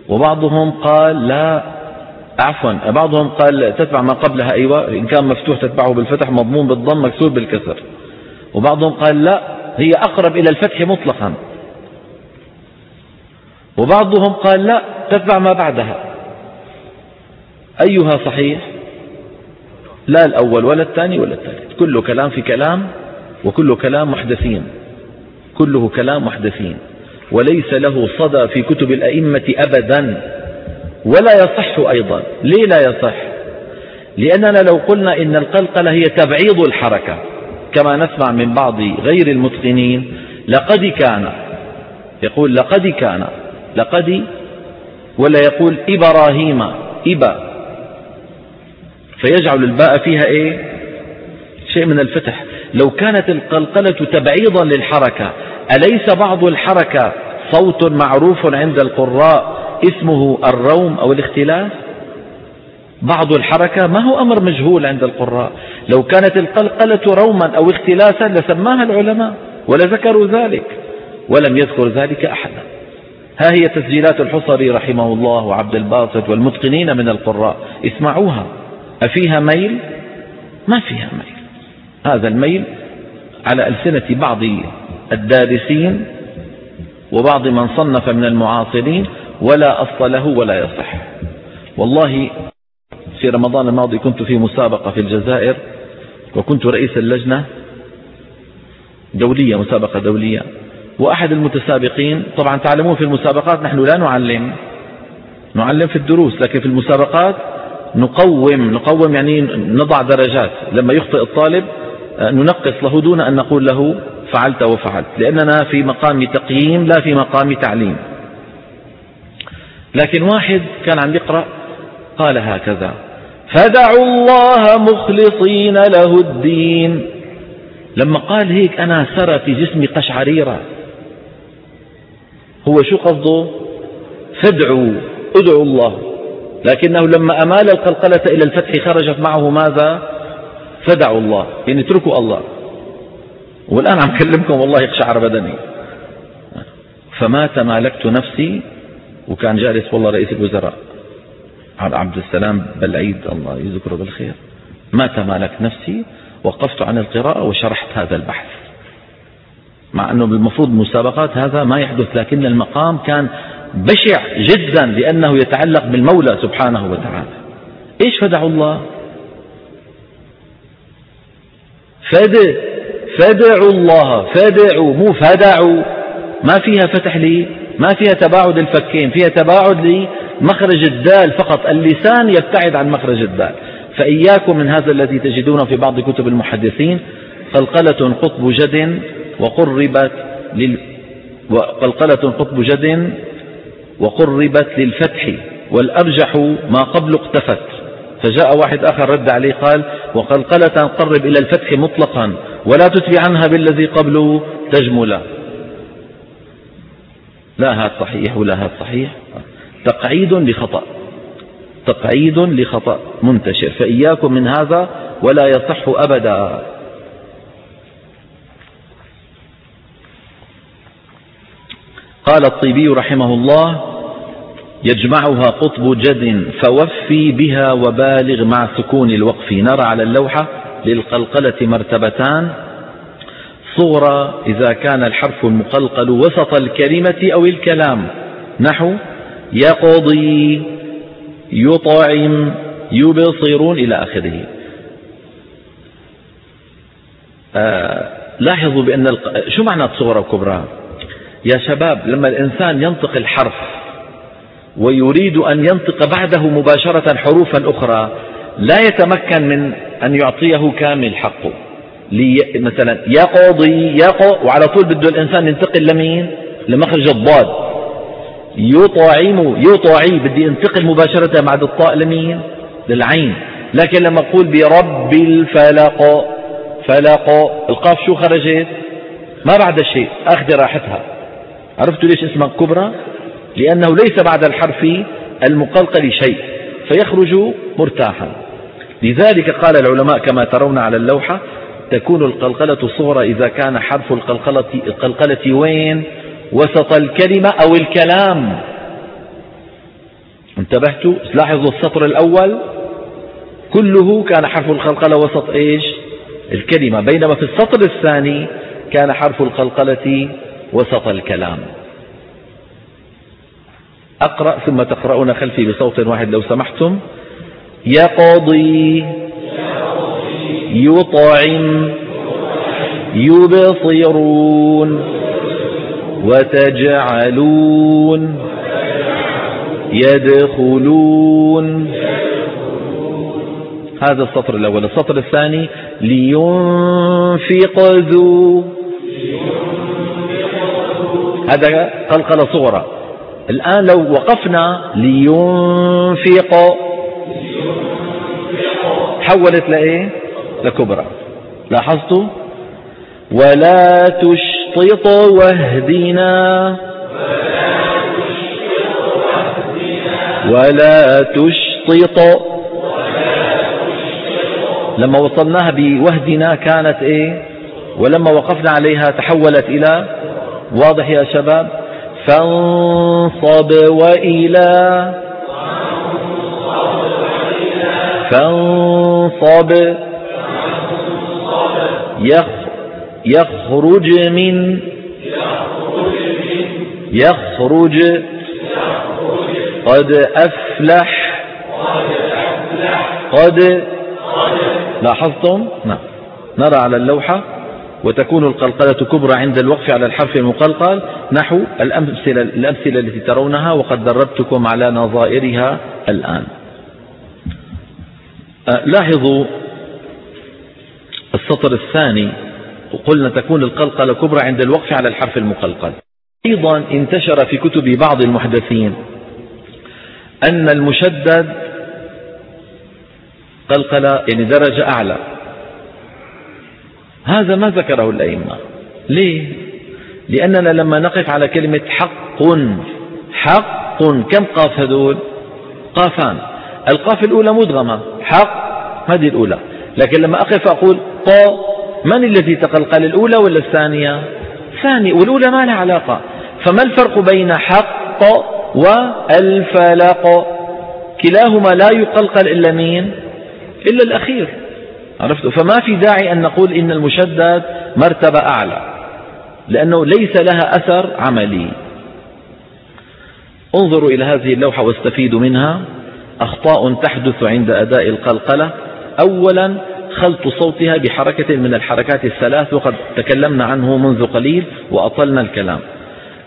وبعضهم قال لا عفوا بعضهم قال تتبع ما قبلها أيوة إن كان مفتوح تتبعه بالفتح مضمون بالضم مكسور بالكسر. وبعضهم قال لا هي أقرب إلى الفتح مطلقا. وبعضهم قال لا تتبع ما بعدها. أيها صحيح؟ لا الأول ولا الثاني ولا الثالث. كله كلام في كلام وكل كلام محدثين. كله كلام محدثين. وليس له صدى في كتب الأئمة أبدا. ولا يصح أيضا. ليه لا يصح؟ لأننا لو قلنا إن القلقلة هي تبعيض الحركة. كما نسمع من بعض غير المتقنين لقد كان. يقول لقد كان. لقد ولا يقول إبراهيم. إبا فيجعل الباء فيها إيه؟ شيء من الفتح. لو كانت القلقلة تبعيضا للحركة أليس بعض الحركة صوت معروف عند القراء اسمه الروم أو الاختلاف؟ بعض الحركة ما هو أمر مجهول عند القراء؟ لو كانت القلقلة روما أو اختلاسا لسماها العلماء ولذكروا ذلك ولم يذكر ذلك أحدا. ها هي تسجيلات الحصري رحمه الله وعبد الباسط والمتقنين من القراء. اسمعوها. أفيها ميل؟ ما فيها ميل. هذا الميل على ألسنة بعض الدارسين وبعض من صنف من المعاصرين ولا أصل له ولا يصح. والله في رمضان الماضي كنت في مسابقة في الجزائر وكنت رئيس اللجنة دولية مسابقة دولية. وأحد المتسابقين طبعا تعلمون في المسابقات نحن لا نعلم. نعلم في الدروس لكن في المسابقات نقوم نقوم يعني نضع درجات. لما يخطئ الطالب آه، ننقص له دون أن نقول له فعلت وفعلت لأننا في مقام تقييم لا في مقام تعليم. لكن واحد كان عم يقرأ قال هكذا فدعوا الله مخلصين له الدين. لما قال هيك أنا سرى في جسمي قشعريرة. هو شو قصده؟ فادعوا ادعوا الله. لكنه لما أمال القلقلة إلى الفتح خرجت معه ماذا؟ فدعوا الله. يعني اتركوا الله. والآن عم كلمكم والله يقشعر بدني. فما تمالكت نفسي وكان جالس والله رئيس الوزراء. عبد السلام بالعيد الله يذكره بالخير. ما تمالكت نفسي وقفت عن القراءة وشرحت هذا البحث. مع أنه بالمفروض مسابقات هذا ما يحدث لكن المقام كان بشع جدا لأنه يتعلق بالمولى سبحانه وتعالى. إيش فدعوا الله؟ فد فدعوا الله فدعوا مو فدعوا. ما فيها فتح لي ما فيها تباعد الفكين فيها تباعد لمخرج الدال فقط. اللسان يبتعد عن مخرج الدال. فإياكم من هذا الذي تجدونه في بعض كتب المحدثين. قلقلة قطب جد وقربت لل وقلقلة قطب جد وقربت للفتح والأرجح ما قبل اقتفت. فجاء واحد آخر رد عليه قال وقلقلة قرب إلى الفتح مطلقا ولا تتبع عنها بالذي قبله تجملا لا هذا صحيح ولا هذا صحيح؟ تقعيد لخطأ. تقعيد لخطأ منتشر فإياكم من هذا ولا يصح أبدا. قال الطيبي رحمه الله يجمعها قطب جد فوفي بها وبالغ مع سكون الوقف. نرى على اللوحة للقلقلة مرتبتان. صغرى إذا كان الحرف المقلقل وسط الكلمة أو الكلام. نحو يقضي يطعم يبصرون إلى آخره. آه لاحظوا بأن الق... شو معنى صغرى وكبرى يا شباب لما الإنسان ينطق الحرف ويريد أن ينطق بعده مباشرة حروفا أخرى لا يتمكن من أن يعطيه كامل حقه. لي مثلا يقضي يقو وعلى طول بده الإنسان ينتقل لمين؟ لمخرج الضاد. يطعم يطعي بدي انتقل مباشرة بعد الطاء لمين؟ للعين. لكن لما أقول برب الفلق فلق القاف شو خرجت؟ ما بعد شيء أخذ راحتها. عرفتوا ليش اسمها كبرى لأنه ليس بعد الحرف المقلقل شيء فيخرج مرتاحا. لذلك قال العلماء كما ترون على اللوحة تكون القلقلة صغرى إذا كان حرف القلقلة, القلقلة وين؟ وسط الكلمة أو الكلام. انتبهتوا؟ لاحظوا السطر الأول؟ كله كان حرف القلقلة وسط إيش؟ الكلمة. بينما في السطر الثاني كان حرف القلقلة وسط الكلام. أقرأ ثم تقرؤون خلفي بصوت واحد لو سمحتم. يقضي يطعم يبصرون وتجعلون يدخلون. هذا السطر الأول. السطر الثاني لينفق ذو هذا قلقلة صغرى. الآن لو وقفنا لينفق. حولت لإيه؟ لكبرى. لاحظتوا ولا تشطط واهدنا ولا تشطط. لما وصلناها بوهدنا كانت إيه؟ ولما وقفنا عليها تحولت إلى واضح يا شباب؟ فانصب وإلى فانصب يخرج من يخرج قد أفلح قد لاحظتم؟ نعم. نرى على اللوحة. وتكون القلقلة كبرى عند الوقف على الحرف المقلقل نحو الأمثلة, الأمثلة التي ترونها وقد دربتكم على نظائرها الآن. أه، لاحظوا السطر الثاني. قلنا تكون القلقلة كبرى عند الوقف على الحرف المقلقل. أيضا انتشر في كتب بعض المحدثين أن المشدد قلقلة يعني درجة أعلى. هذا ما ذكره الأئمة. ليه؟ لأننا لما نقف على كلمة حق حق كم قاف هذول؟ قافان. القاف الأولى مدغمة. حق هذه الأولى. لكن لما أقف أقول ط من الذي تقلقل الأولى ولا الثانية؟ ثاني. والأولى ما لها علاقة. فما الفرق بين حق والفلق؟ كلاهما لا يقلقل إلا مين؟ إلا الأخير. عرفت؟ فما في داعي أن نقول إن المشدد مرتبة أعلى لأنه ليس لها أثر عملي. انظروا إلى هذه اللوحة واستفيدوا منها. أخطاء تحدث عند أداء القلقلة. أولا خلط صوتها بحركة من الحركات الثلاث وقد تكلمنا عنه منذ قليل وأطلنا الكلام.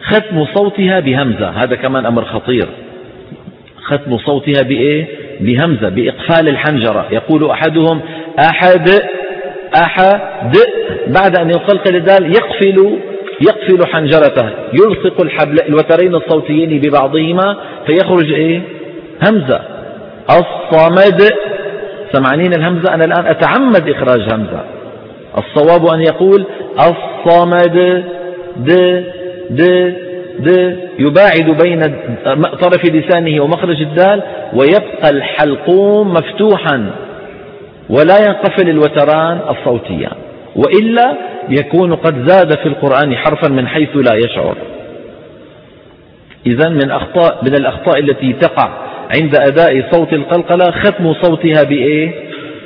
ختم صوتها بهمزة هذا كمان أمر خطير. ختم صوتها بإيه؟ بهمزة بإقفال الحنجرة. يقول أحدهم أحد أحد بعد أن يقلقل الدال يقفل يقفل حنجرته. يلصق الحبل الوترين الصوتيين ببعضهما فيخرج إيه؟ همزة. الصمد. سمعانين الهمزة أنا الآن أتعمد إخراج همزة. الصواب أن يقول الصمد. د د د يباعد بين طرف لسانه ومخرج الدال ويبقى الحلقوم مفتوحا ولا ينقفل الوتران الصوتيان وإلا يكون قد زاد في القرآن حرفا من حيث لا يشعر إذا من أخطاء من الأخطاء التي تقع عند أداء صوت القلقلة ختم صوتها بإيه؟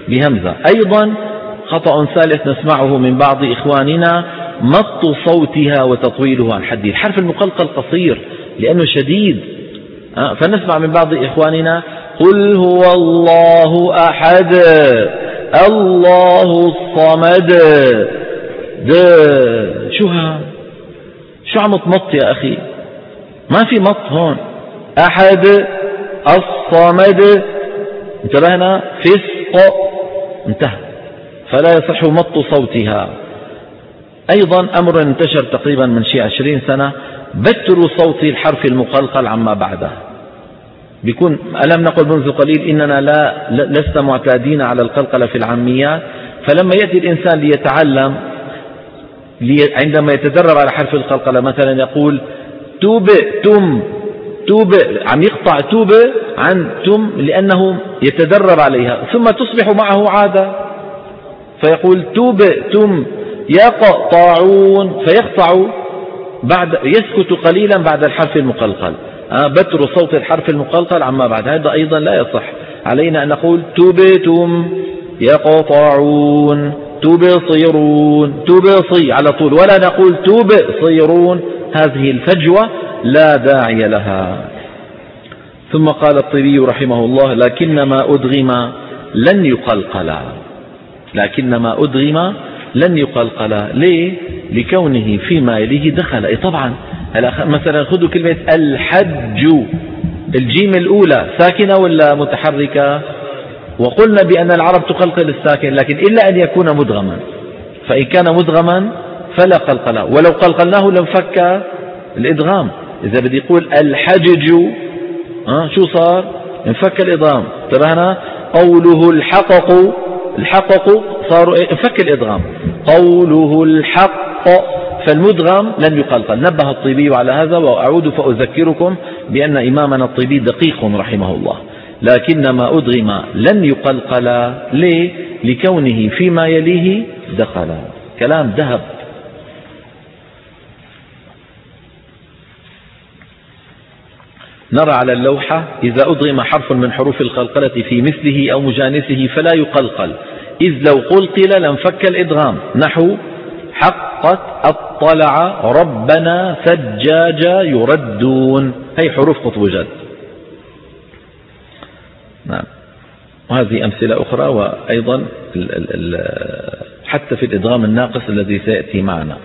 بهمزة أيضا خطأ ثالث نسمعه من بعض إخواننا مط صوتها وتطويلها عن حده الحرف المقلقل قصير لأنه شديد. آه، فنسمع من بعض إخواننا قل هو الله أحد الله الصمد. ده شو ها؟ شو عم تمط يا أخي؟ ما في مط هون. أحد الصمد. انتبهنا؟ فسق. انتهى. فلا يصح مط صوتها. أيضا أمر انتشر تقريبا من شيء عشرين سنة بتر صوت الحرف المقلقل عما بعده. بيكون ألم نقل منذ قليل إننا لا لسنا معتادين على القلقلة في العاميات فلما يأتي الإنسان ليتعلم عندما يتدرب على حرف القلقلة مثلا يقول توب تم توب عم يقطع توب عن تم لأنه يتدرب عليها ثم تصبح معه عادة. فيقول توب تم يقطعون فيقطع بعد يسكت قليلا بعد الحرف المقلقل. آه، بتر صوت الحرف المقلقل عما بعد. هذا أيضا لا يصح. علينا أن نقول تبتم يقطعون تبصرون تبصي على طول. ولا نقول تبصرون. هذه الفجوة لا داعي لها. ثم قال الطبي رحمه الله لكن ما أدغم لن يقلقلا لكن ما أدغم لن يقلقلا ليه لكونه فيما يليه دخل. اي طبعا. مثلا خذوا كلمة الحج. الجيم الأولى ساكنة ولا متحركة؟ وقلنا بأن العرب تقلقل الساكن لكن إلا أن يكون مدغما. فإن كان مدغما فلا قلقله ولو قلقلناه لانفك الإدغام. إذا بدي يقول الحجج أه شو صار؟ انفك الإدغام. انتبهنا قوله الحقق. الحقق صاروا إيه؟ انفك الإدغام. قوله الحق فالمدغم لم يقلقل نبه الطيبي على هذا وأعود فأذكركم بأن إمامنا الطيبي دقيق رحمه الله. لكن ما أدغم لن يقلقل. ليه؟ لكونه فيما يليه دخل. كلام ذهب. نرى على اللوحة إذا أضغم حرف من حروف القلقلة في مثله أو مجانسه فلا يقلقل. إذ لو قلقل لانفك الإدغام نحو حقت أطلع ربنا سجاجا يردون. هي حروف قطب جد. نعم. وهذه أمثلة أخرى وأيضا ال ال حتى في الإدغام الناقص الذي سيأتي معنا.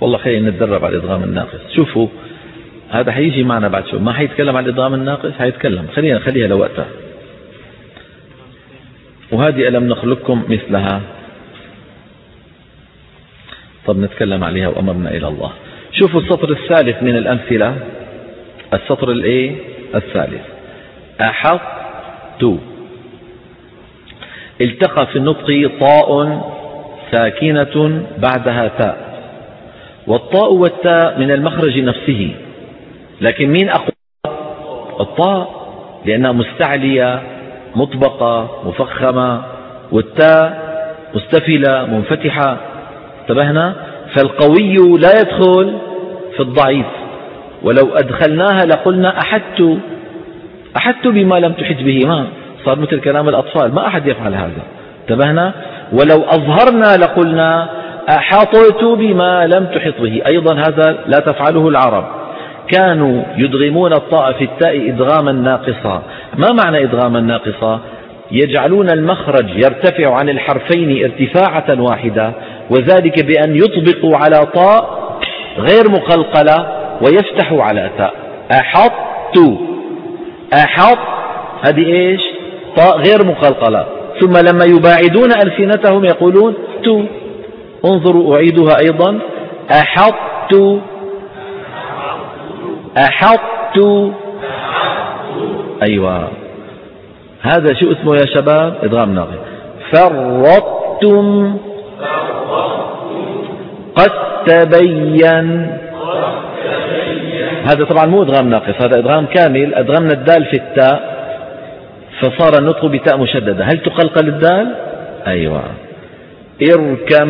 والله خلينا نتدرب على الإدغام الناقص. شوفوا هذا حيجي معنا بعد شو ما حيتكلم عن الإدغام الناقص حيتكلم. خلينا نخليها لوقتها وهذه ألم نخلقكم مثلها؟ طب نتكلم عليها وأمرنا إلى الله. شوفوا السطر الثالث من الأمثلة. السطر الإيه؟ الثالث. أحط التقى في النطق طاء ساكنة بعدها تاء. والطاء والتاء من المخرج نفسه. لكن مين أقوى الطاء لأنها مستعلية مطبقة مفخمة والتاء مستفلة منفتحة. انتبهنا فالقوي لا يدخل في الضعيف. ولو أدخلناها لقلنا أحدت أحدت بما لم تحد به. ما صار مثل كلام الأطفال ما أحد يفعل هذا. انتبهنا ولو أظهرنا لقلنا أحطت بما لم تحط به. أيضا هذا لا تفعله العرب. كانوا يدغمون الطاء في التاء إدغاما ناقصا. ما معنى إدغاما ناقصا؟ يجعلون المخرج يرتفع عن الحرفين ارتفاعة واحدة وذلك بأن يطبقوا على طاء غير مقلقلة ويفتحوا على تاء. أحط. أحط. هذه إيش؟ طاء غير مقلقلة. ثم لما يباعدون ألسنتهم يقولون تو. انظروا أعيدها أيضا. أحط. أحط أيوة. هذا شو اسمه يا شباب؟ إضغام ناقص. فرطتم. قد تبين. هذا طبعا مو إدغام ناقص هذا إدغام كامل أدغمنا الدال في التاء فصار النطق بتاء مشددة. هل تقلقل الدال؟ أيوة. اركم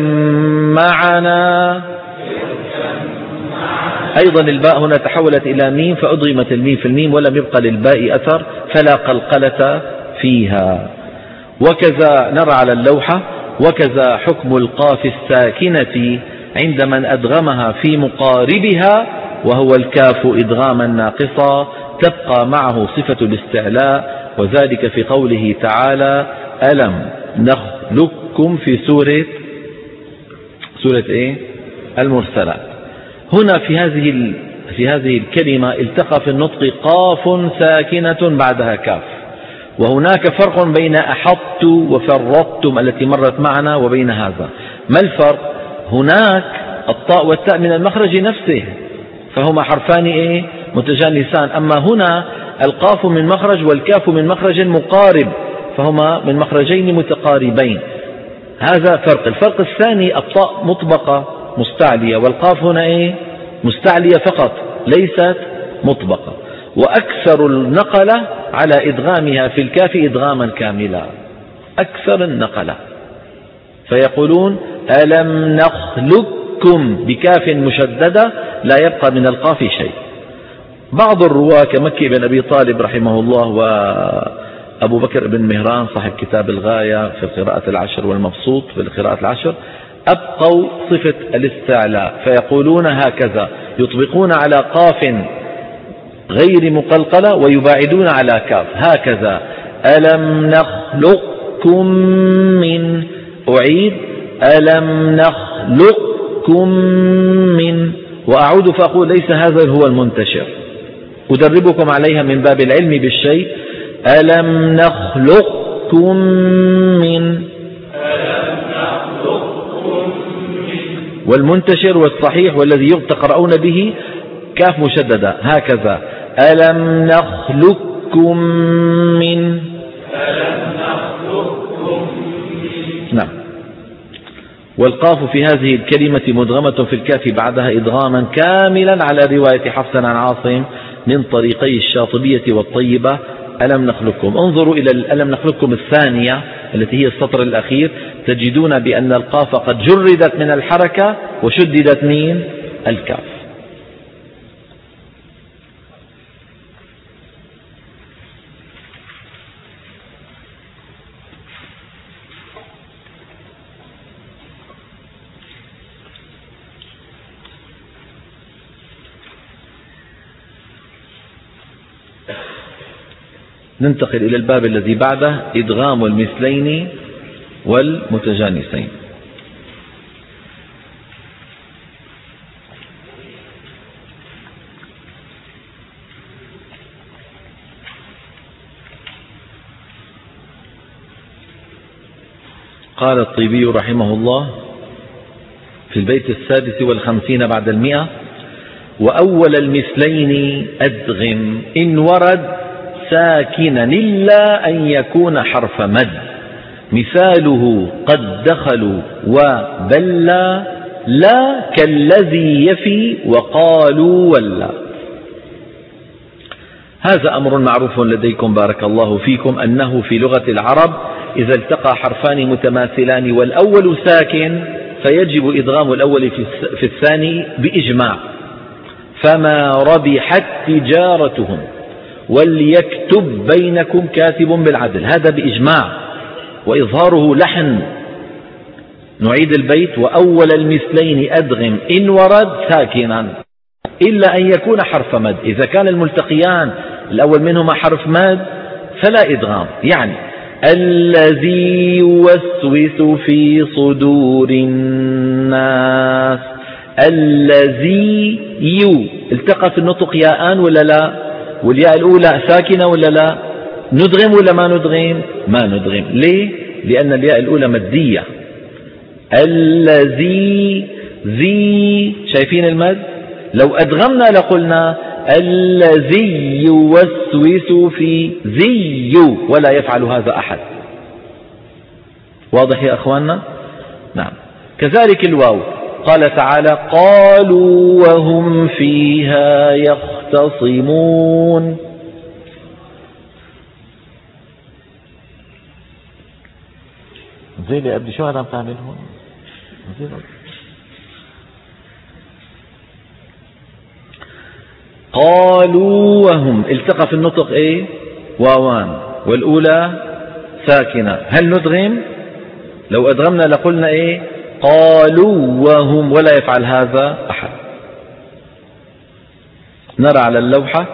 معنا. أيضا الباء هنا تحولت إلى ميم فأضغمت الميم في الميم ولم يبقى للباء أثر فلا قلقلة فيها. وكذا نرى على اللوحة وكذا حكم القاف الساكنة عند من أدغمها في مقاربها وهو الكاف إدغاما ناقصا تبقى معه صفة الاستعلاء وذلك في قوله تعالى ألم نخلقكم في سورة سورة إيه؟ المرسلات هنا في هذه في هذه الكلمة التقى في النطق قاف ساكنة بعدها كاف. وهناك فرق بين أحطت وفرطتم التي مرت معنا وبين هذا. ما الفرق؟ هناك الطاء والتاء من المخرج نفسه. فهما حرفان إيه؟ متجانسان. أما هنا القاف من مخرج والكاف من مخرج مقارب. فهما من مخرجين متقاربين. هذا فرق. الفرق الثاني الطاء مطبقة. مستعلية والقاف هنا إيه؟ مستعلية فقط ليست مطبقة. وأكثر النقلة على إدغامها في الكاف إدغاما كاملا أكثر النقلة. فيقولون ألم نخلقكم بكاف مشددة؟ لا يبقى من القاف شيء. بعض الرواة كمكي بن أبي طالب رحمه الله وأبو بكر بن مهران صاحب كتاب الغاية في القراءة العشر والمبسوط في القراءة العشر أبقوا صفة الاستعلاء فيقولون هكذا يطبقون على قاف غير مقلقلة ويباعدون على كاف. هكذا ألم نخلقكم من أعيد ألم نخلقكم من وأعود فأقول ليس هذا هو المنتشر. أدربكم عليها من باب العلم بالشيء ألم نخلقكم من والمنتشر والصحيح والذي تقرؤون به كاف مشددة. هكذا. ألم نخلقكم من نعم. والقاف في هذه الكلمة مدغمة في الكاف بعدها إدغاما كاملا على رواية حفص عن عاصم من طريقي الشاطبية والطيبة. ألم نخلقكم. انظروا إلى ألم نخلقكم الثانية. التي هي السطر الأخير تجدون بأن القاف قد جردت من الحركة وشددت من الكاف. ننتقل إلى الباب الذي بعده إدغام المثلين والمتجانسين. قال الطيبي رحمه الله في البيت السادس والخمسين بعد المئة وأول المثلين أدغم إن ورد ساكنا إلا أن يكون حرف مد. مثاله قد دخلوا وبلا لا كالذي يفي وقالوا ولا. هذا أمر معروف لديكم بارك الله فيكم أنه في لغة العرب إذا التقى حرفان متماثلان والأول ساكن فيجب إدغام الأول في الثاني بإجماع. فما ربحت تجارتهم. وليكتب بينكم كاتب بالعدل. هذا بإجماع. وإظهاره لحن. نعيد البيت. وأول المثلين أدغم. إن ورد ساكنا. إلا أن يكون حرف مد. إذا كان الملتقيان الأول منهما حرف مد فلا إدغام. يعني الذي يوسوس في صدور الناس. الذي يو. التقى في النطق ياءان ولا لا؟ والياء الأولى ساكنة ولا لا؟ ندغم ولا ما ندغم؟ ما ندغم. ليه؟ لأن الياء الأولى مدية الذي ذي شايفين المد؟ لو أدغمنا لقلنا الذي يوسوس في ذي ولا يفعل هذا أحد. واضح يا أخواننا؟ نعم. كذلك الواو. قال تعالى قالوا وهم فيها يختصمون. زين يا ابني شو هذا عم تعمل هون؟ قالوا وهم التقى في النطق إيه؟ واوان. والأولى ساكنة. هل ندغم؟ لو أدغمنا لقلنا إيه؟ قالوا وهم ولا يفعل هذا أحد. نرى على اللوحة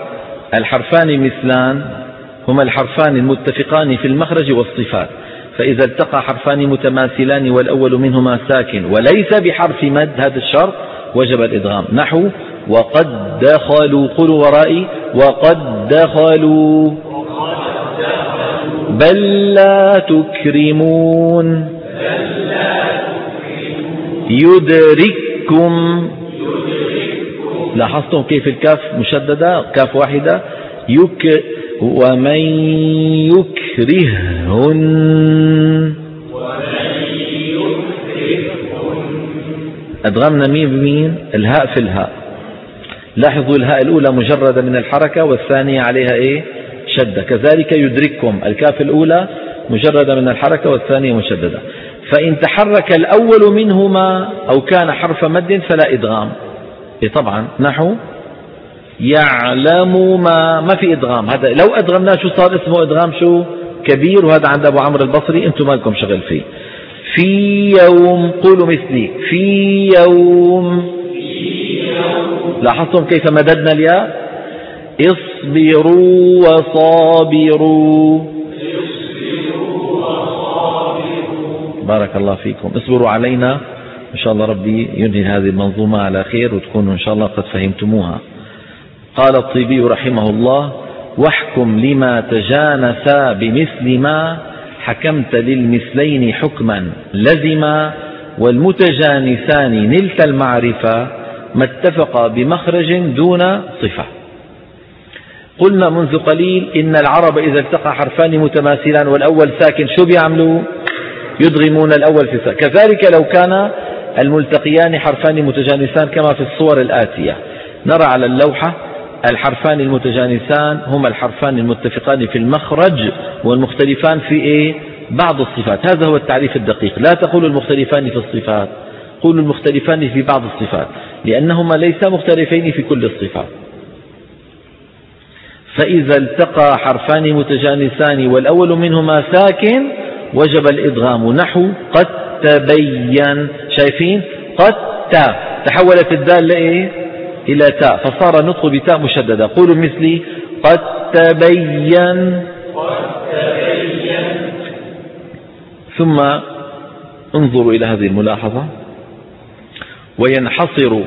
الحرفان مثلان هما الحرفان المتفقان في المخرج والصفات. فإذا التقى حرفان متماثلان والأول منهما ساكن وليس بحرف مد هذا الشرط وجب الإدغام. نحو وقد دخلوا قلوا ورائي وقد دخلوا بل لا تكرمون يدرككم لاحظتم كيف الكاف مشددة كاف واحدة. يك ومن يكرهن. أدغمنا مين بمين؟ الهاء في الهاء. لاحظوا الهاء الأولى مجردة من الحركة والثانية عليها إيه؟ شدة. كذلك يدرككم. الكاف الأولى مجردة من الحركة والثانية مشددة. فإن تحرك الأول منهما أو كان حرف مد فلا إدغام. طبعا. نحو يعلم ما ما في إدغام. هذا لو أدغمناه شو صار؟ اسمه إدغام شو؟ كبير وهذا عند أبو عمرو البصري. أنتم ما لكم شغل فيه. في يوم قولوا مثلي. في يوم. لاحظتم كيف مددنا الياء؟ اصبروا وصابروا. بارك الله فيكم. اصبروا علينا. إن شاء الله ربي ينهي هذه المنظومة على خير وتكونوا إن شاء الله قد فهمتموها. قال الطيبي رحمه الله واحكم لما تجانسا بمثل ما حكمت للمثلين حكما لزما والمتجانسان نلت المعرفة ما اتفقا بمخرج دون صفة. قلنا منذ قليل إن العرب إذا التقى حرفان متماثلان والأول ساكن شو بيعملوا؟ يدغمون الأول في ساكن كذلك لو كان الملتقيان حرفان متجانسان كما في الصور الآتية. نرى على اللوحة الحرفان المتجانسان هما الحرفان المتفقان في المخرج والمختلفان في إيه؟ بعض الصفات. هذا هو التعريف الدقيق. لا تقول المختلفان في الصفات. قولوا المختلفان في بعض الصفات لأنهما ليسا مختلفين في كل الصفات. فإذا التقى حرفان متجانسان والأول منهما ساكن وجب الإدغام. نحو قد تبين. شايفين؟ قد تا. تحولت الدال لإيه إلى تاء فصار نطق بتاء مشددة. قولوا مثلي. قد تبين. ثم انظروا إلى هذه الملاحظة. وينحصر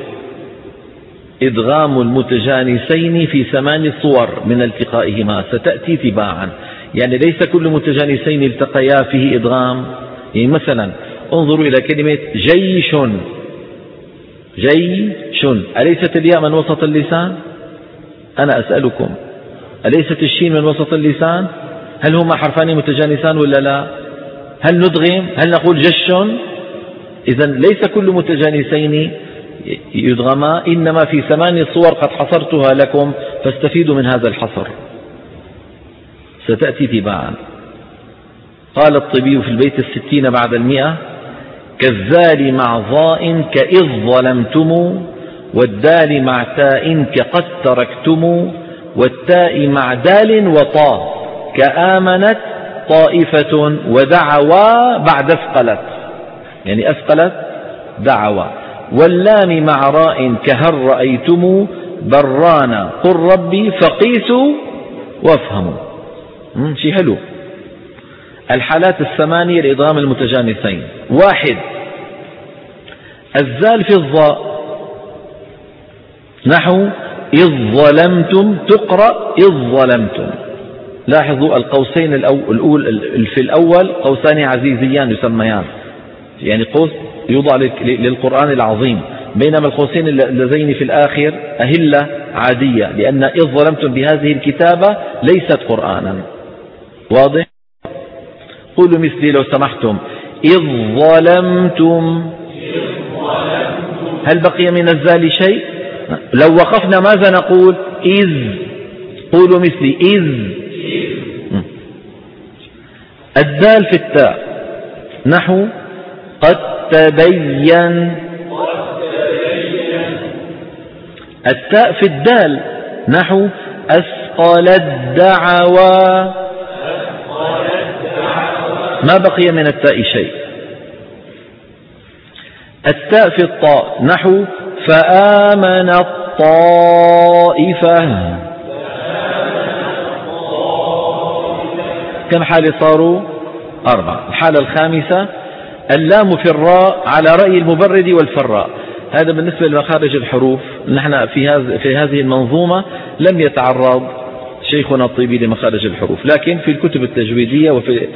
إدغام المتجانسين في ثمان صور من التقائهما. ستأتي تباعا. يعني ليس كل متجانسين التقيا فيه إدغام. يعني مثلا انظروا إلى كلمة جيش. جيش. أليست الياء من وسط اللسان؟ أنا أسألكم أليست الشين من وسط اللسان؟ هل هما حرفان متجانسان ولا لا؟ هل ندغم؟ هل نقول جش إذا ليس كل متجانسين يدغما إنما في ثمان صور قد حصرتها لكم فاستفيدوا من هذا الحصر. ستأتي تباعا. قال الطبي في البيت الستين بعد المئة كالذال مع ظاء كإذ ظلمتم والدال مع تاء كقد تركتم والتاء مع دال وطاء كآمنت طائفة ودعوا بعد أثقلت. يعني أثقلت دعوا. واللام مع راء كهل رأيتم برانا قل ربي فقيسوا وافهموا. شيء حلو. الحالات الثمانية لإضغام المتجانسين. واحد الزال في الظاء نحو إذ ظلمتم تقرأ إذ ظلمتم. لاحظوا القوسين الأول في الأول قوسان عزيزيان يسميان. يعني قوس يوضع للقرآن العظيم. بينما القوسين اللذين في الآخر أهلة عادية لأن إذ ظلمتم بهذه الكتابة ليست قرآنا. واضح؟ قولوا مثلي لو سمحتم. إذ ظلمتم. هل بقي من الزال شيء؟ لو وقفنا ماذا نقول؟ إذ. قولوا مثلي إذ. الدال في التاء. نحو قد تبين. التاء في الدال. نحو أثقل الدعوى ما بقي من التاء شيء. التاء في الطاء نحو فآمن الطائفة. كم حالة صاروا؟ أربعة. الحالة الخامسة اللام في الراء على رأي المبرد والفراء. هذا بالنسبة لمخارج الحروف. نحن في, هذه في هذه المنظومة لم يتعرض شيخنا الطيبي لمخارج الحروف. لكن في الكتب التجويدية وفي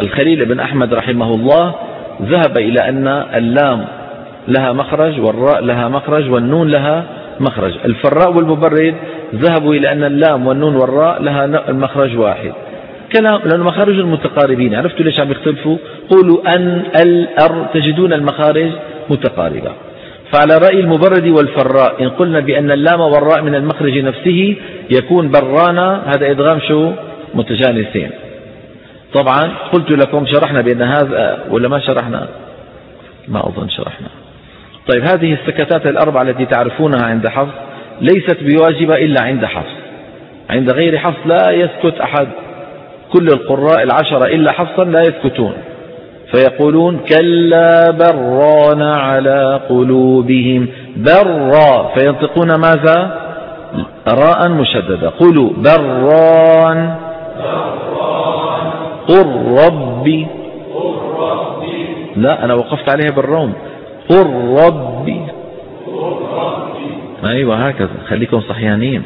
الخليل بن أحمد رحمه الله ذهب إلى أن اللام لها مخرج والراء لها مخرج والنون لها مخرج. الفراء والمبرد ذهبوا إلى أن اللام والنون والراء لها مخرج واحد. كلام لأن مخارج المتقاربين. عرفتوا ليش عم يختلفوا؟ قولوا أن ال أر تجدون المخارج متقاربة. فعلى رأي المبرد والفراء. إن قلنا بأن اللام والراء من المخرج نفسه يكون برانا هذا إدغام شو؟ متجانسين. طبعا قلت لكم شرحنا بأن هذا ولا ما شرحنا؟ ما أظن شرحنا. طيب هذه السكتات الأربعة التي تعرفونها عند حفص ليست بواجبة إلا عند حفص عند غير حفص لا يسكت أحد. كل القراء العشرة إلا حفصا لا يسكتون. فيقولون كلا بران على قلوبهم. برا فينطقون ماذا؟ راء مشددة. قلوا بران. قل ربي. لا أنا وقفت عليها بالروم قل ربي. أيوة هكذا. خليكم صحيانين.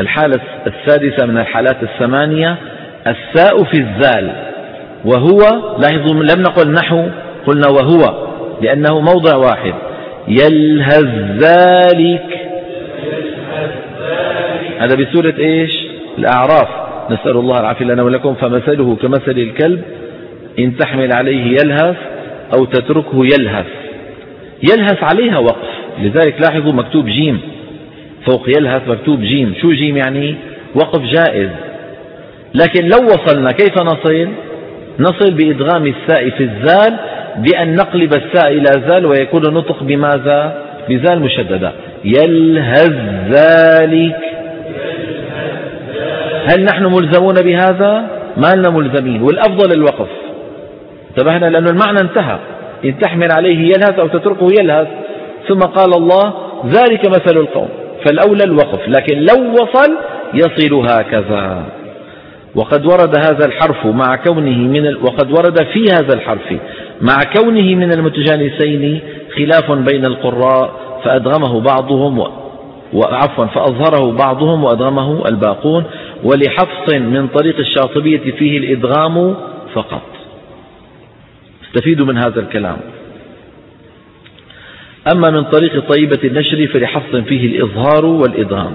الحالة السادسة من الحالات الثمانية الساء في الزال وهو لاحظوا لم نقل نحو قلنا وهو لأنه موضع واحد. يلهز ذلك. هذا بسورة إيش؟ الأعراف. نسأل الله العافية لنا ولكم. فمثله كمثل الكلب إن تحمل عليه يلهث أو تتركه يلهث. يلهث عليها وقف. لذلك لاحظوا مكتوب جيم. فوق يلهث مكتوب جيم. شو جيم يعني؟ وقف جائز. لكن لو وصلنا كيف نصل؟ نصل بإدغام الثاء في الذال بأن نقلب الثاء إلى ذال ويكون النطق بماذا؟ بذال مشددة. يلهذ ذلك. هل نحن ملزمون بهذا؟ ما لنا ملزمين. والأفضل الوقف. انتبهنا لأن المعنى انتهى. إن تحمل عليه يلهث أو تتركه يلهث ثم قال الله ذلك مثل القوم. فالأولى الوقف. لكن لو وصل يصل هكذا. وقد ورد هذا الحرف مع كونه من ال... وقد ورد في هذا الحرف مع كونه من المتجانسين خلاف بين القراء فأدغمه بعضهم و... وعفوا فأظهره بعضهم وأدغمه الباقون ولحفص من طريق الشاطبية فيه الإدغام فقط. استفيدوا من هذا الكلام. أما من طريق طيبة النشر فلحفص فيه الإظهار والإدغام.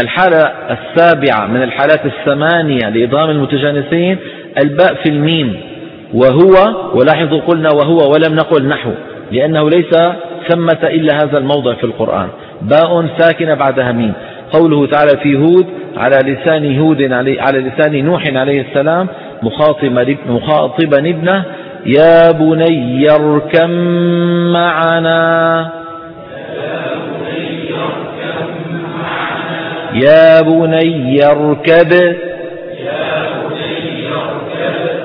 الحالة السابعة من الحالات الثمانية لإدغام المتجانسين الباء في الميم وهو ولاحظوا قلنا وهو ولم نقل نحو لأنه ليس ثمة إلا هذا الموضع في القرآن. باء ساكنة بعدها ميم. قوله تعالى في هود على لسان هود علي على لسان نوح عليه السلام مخاطبا مخاطبا ابنه يا بني اركم معنا. يا بني اركب.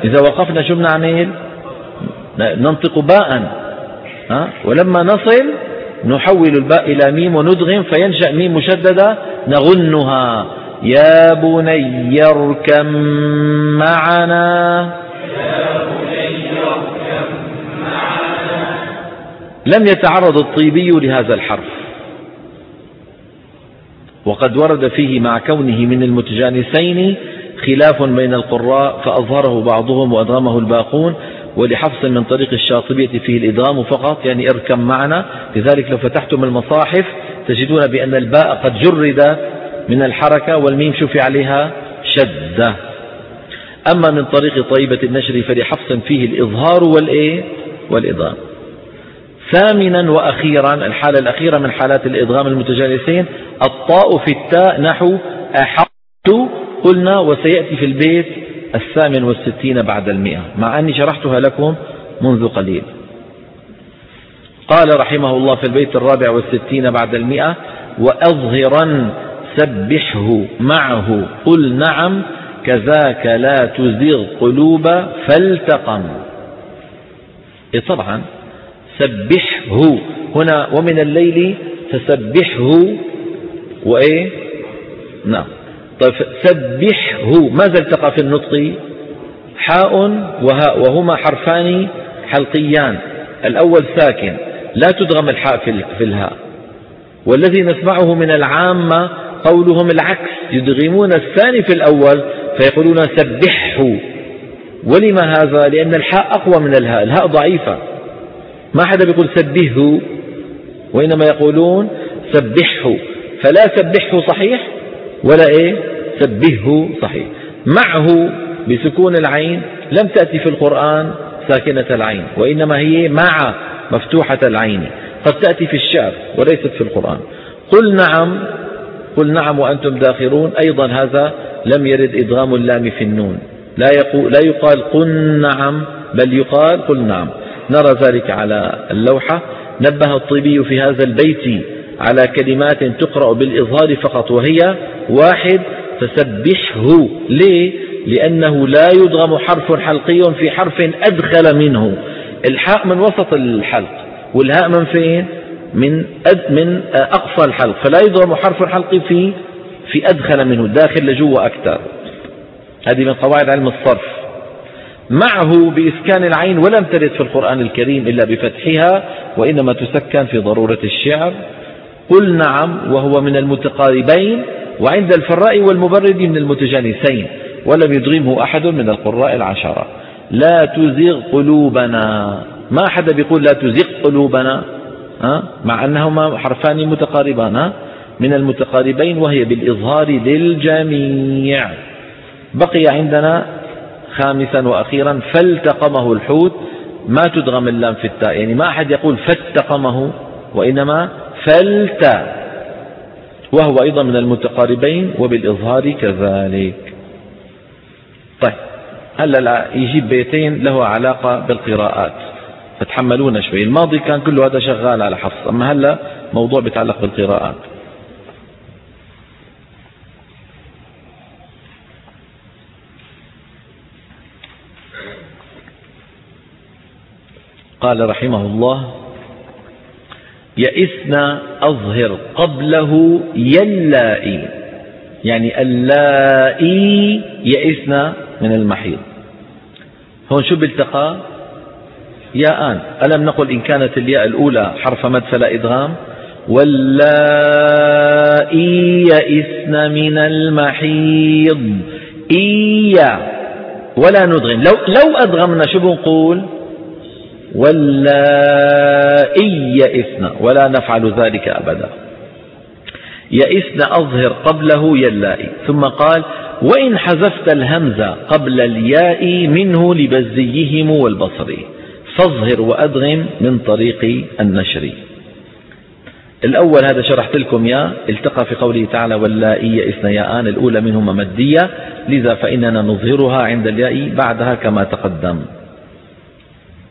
إذا وقفنا شو بنعمل؟ ننطق باء؟ ولما نصل نحول الباء إلى ميم وندغم فينشأ ميم مشددة نغنها. يا بني اركم معنا. لم يتعرض الطيبي لهذا الحرف. وقد ورد فيه مع كونه من المتجانسين خلاف بين القراء فأظهره بعضهم وأدغمه الباقون ولحفص من طريق الشاطبية فيه الإدغام فقط يعني اركم معنا. لذلك لو فتحتم المصاحف تجدون بأن الباء قد جرد من الحركة والميم شفي عليها شدة. أما من طريق طيبة النشر فلحفص فيه الإظهار والإيه؟ والإدغام. ثامنا وأخيرا الحالة الأخيرة من حالات الإدغام المتجانسين الطاء في التاء نحو أحط قلنا وسيأتي في البيت الثامن والستين بعد المئة مع أني شرحتها لكم منذ قليل. قال رحمه الله في البيت الرابع والستين بعد المئة وأظهرا سبحه معه قل نعم كذاك لا تزغ قلوب فالتقم. إيه طبعا سبحه هنا ومن الليل فسبحه. وإيه؟ نعم. طيب سبحه ماذا التقى في النطق؟ حاء وهاء وهما حرفان حلقيان. الأول ساكن. لا تدغم الحاء في الهاء. والذي نسمعه من العامة قولهم العكس. يدغمون الثاني في الأول فيقولون سبحه. ولما هذا؟ لأن الحاء أقوى من الهاء. الهاء ضعيفة. ما حدا بيقول سبهه وإنما يقولون سبحه. فلا سبحه صحيح ولا إيه؟ سبهه صحيح. معه بسكون العين لم تأتي في القرآن ساكنة العين وإنما هي مع مفتوحة العين. قد تأتي في الشعر وليست في القرآن. قل نعم قل نعم وأنتم داخرون. أيضا هذا لم يرد إدغام اللام في النون. لا, يقول لا يقال قل نعم بل يقال قل نعم. نرى ذلك على اللوحة. نبه الطيبي في هذا البيت على كلمات تقرأ بالإظهار فقط وهي واحد فسبحه. ليه؟ لأنه لا يدغم حرف حلقي في حرف أدخل منه. الحاء من وسط الحلق والهاء من فين؟ من أد من أقصى الحلق. فلا يدغم حرف حلقي في في أدخل منه داخل لجوه أكثر. هذه من قواعد علم الصرف. معه بإسكان العين ولم ترد في القرآن الكريم إلا بفتحها وإنما تسكن في ضرورة الشعر. قل نعم وهو من المتقاربين وعند الفراء والمبرد من المتجانسين ولم يدغمه أحد من القراء العشرة. لا تزغ قلوبنا. ما أحد بيقول لا تزغ قلوبنا مع أنهما حرفان متقاربان من المتقاربين وهي بالإظهار للجميع. بقي عندنا خامسا وأخيرا فالتقمه الحوت. ما تدغم اللام في التاء يعني ما أحد يقول فالتقمه وإنما فلت. وهو أيضا من المتقاربين وبالإظهار كذلك. طيب هلا يجيب بيتين له علاقة بالقراءات. فتحملونا شوي. الماضي كان كله هذا شغال على حفص أما هلا موضوع بيتعلق بالقراءات. قال رحمه الله يئسنا أظهر قبله يلائي يعني اللائي يئسنا من المحيض. هون شو بالتقى؟ ياءان ألم نقل إن كانت الياء الأولى حرف مد فلا إدغام؟ واللائي يئسن من المحيض. إيا ولا ندغم. لو, لو أدغمنا شو بنقول؟ واللائي يئسن ولا نفعل ذلك أبدا. يئسن أظهر قبله يلائي ثم قال وإن حذفت الهمزة قبل الياء منه لبزيهم والبصر فاظهر وأدغم من طريق النشر. الأول هذا شرحت لكم يا التقى في قوله تعالى واللائي يئسن ياءان الأولى منهما مدية لذا فإننا نظهرها عند الياء بعدها كما تقدم.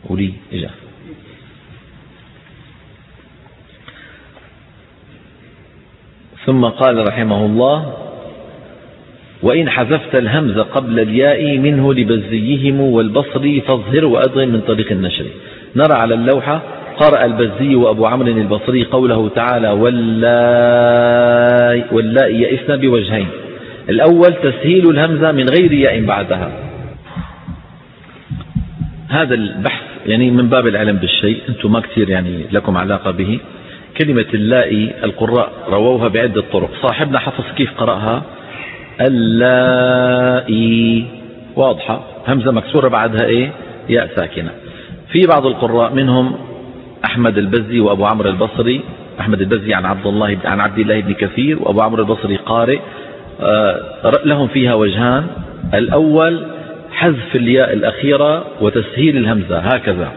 ولي إجا. ثم قال رحمه الله وإن حذفت الهمز قبل الياء منه لبزيهم والبصر فاظهر وأدغم من طريق النشر. نرى على اللوحة قرأ البزي وأبو عمرو البصري قوله تعالى واللاء يئسن بوجهين. الأول تسهيل الهمزة من غير ياء بعدها. هذا البحث يعني من باب العلم بالشيء أنتم ما كثير يعني لكم علاقة به. كلمة اللائي القراء رووها بعدة طرق. صاحبنا حفظ كيف قرأها؟ اللائي. واضحة؟ همزة مكسورة بعدها إيه؟ ياء ساكنة. في بعض القراء منهم أحمد البزي وأبو عمرو البصري. أحمد البزي عن عبد الله عن عبد الله بن كثير وأبو عمرو البصري قارئ. آه، لهم فيها وجهان. الأول حذف الياء الأخيرة وتسهيل الهمزة هكذا.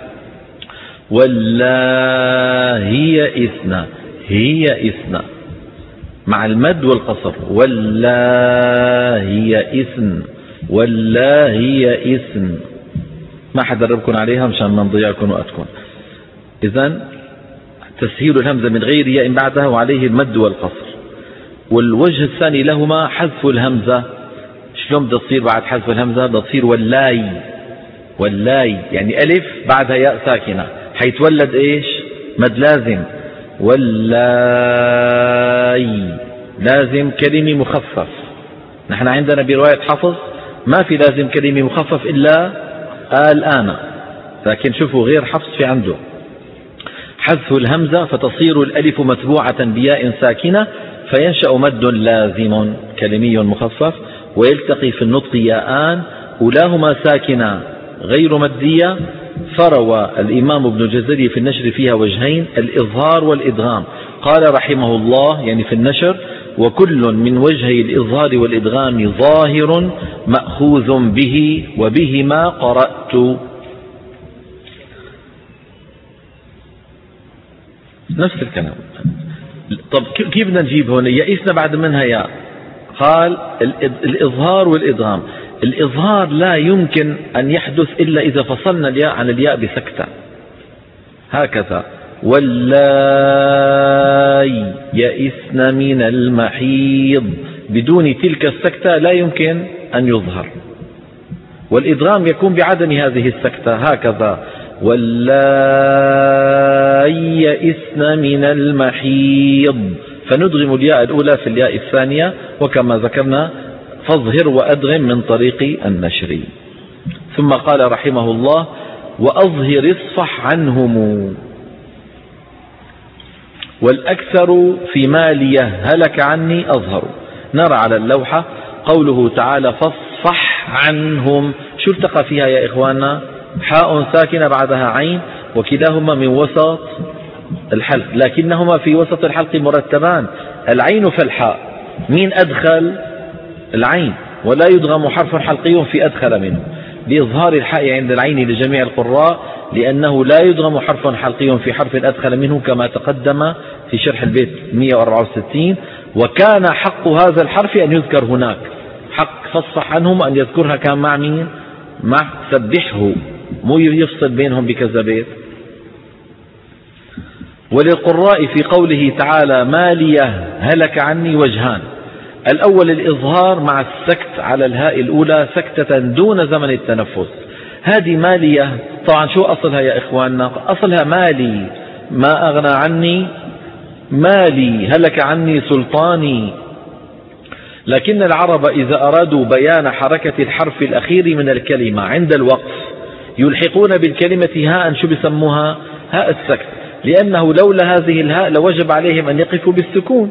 ولا هي إثنى هي إثنى. مع المد والقصر. ولا هي إثن ولا هي إثن. ما حدربكم عليها مشان ما نضيعكم وقتكم. إذا تسهيل الهمزة من غير ياء بعدها وعليه المد والقصر. والوجه الثاني لهما حذف الهمزة. شلون بدها تصير بعد حذف الهمزة؟ بدها تصير واللاي واللاي يعني ألف بعدها ياء ساكنة. حيتولد إيش؟ مد لازم. واللاي لازم كلمة مخفف. نحن عندنا برواية حفظ ما في لازم كلمة مخفف إلا الآن. لكن شوفوا غير حفظ في عنده. حذف الهمزة فتصير الألف متبوعة بياء ساكنة فينشأ مد لازم كلمي مخفف. ويلتقي في النطق ياءان أولاهما ساكنة غير مدية. فروى الإمام ابن جزري في النشر فيها وجهين الإظهار والإدغام. قال رحمه الله يعني في النشر وكل من وجهي الإظهار والإدغام ظاهر مأخوذ به وبهما قرأت. نفس الكلام. طب كيف بدنا نجيب هون؟ يئسنا بعد منها يا قال الإظهار والإدغام. الإظهار لا يمكن أن يحدث إلا إذا فصلنا الياء عن الياء بسكتة. هكذا. واللاي يئسن من المحيض. بدون تلك السكتة لا يمكن أن يظهر. والإدغام يكون بعدم هذه السكتة. هكذا. واللاي يئسن من المحيض. فندغم الياء الأولى في الياء الثانية وكما ذكرنا فاظهر وأدغم من طريق النشر. ثم قال رحمه الله وأظهر اصفح عنهم. والأكثر في مالية هلك عني أظهر. نرى على اللوحة قوله تعالى فاصفح عنهم. شو التقى فيها يا إخواننا؟ حاء ساكنة بعدها عين وكلاهما من وسط. الحلق. لكنهما في وسط الحلق مرتبان. العين فالحاء. مين أدخل؟ العين. ولا يدغم حرف حلقي في أدخل منه. بإظهار الحاء عند العين لجميع القراء لأنه لا يدغم حرف حلقي في حرف أدخل منه كما تقدم في شرح البيت 164 وكان حق هذا الحرف أن يذكر هناك. حق فصح عنهم أن يذكرها كان مع مين؟ مع سبحه. مو يفصل بينهم بكذا بيت. وللقراء في قوله تعالى مالية هلك عني وجهان الأول الإظهار مع السكت على الهاء الأولى سكتة دون زمن التنفس. هذه مالية طبعا شو أصلها يا إخواننا؟ أصلها مالي ما أغنى عني مالي هلك عني سلطاني لكن العرب إذا أرادوا بيان حركة الحرف الأخير من الكلمة عند الوقف يلحقون بالكلمة هاء شو بسموها هاء السكت. لأنه لولا هذه الهاء لوجب عليهم أن يقفوا بالسكون.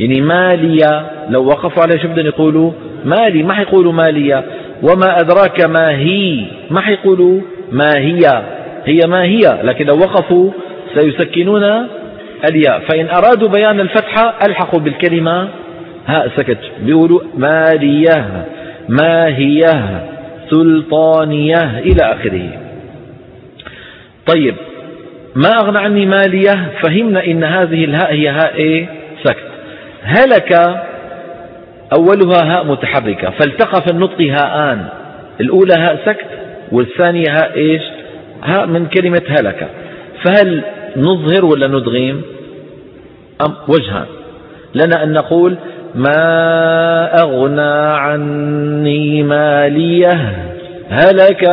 يعني مالية لو وقفوا شو بدهم يقولوا؟ مالي ما حيقولوا مالية وما أدراك ما هي ما حيقولوا ما هي. هي ما هي لكن لو وقفوا سيسكنون الياء. فإن أرادوا بيان الفتحة ألحقوا بالكلمة هاء سكت. بيقولوا مالية ماهية سلطانية إلى آخره. طيب. ما أغنى عني مالية فهمنا إن هذه الهاء هي هاء إيه؟ سكت. هلك أولها هاء متحركة فالتقى في النطق هاءان. الأولى هاء سكت والثانية هاء إيش؟ هاء من كلمة هلك. فهل نظهر ولا ندغيم؟ أم وجهان. لنا أن نقول ما أغنى عني مالية هلك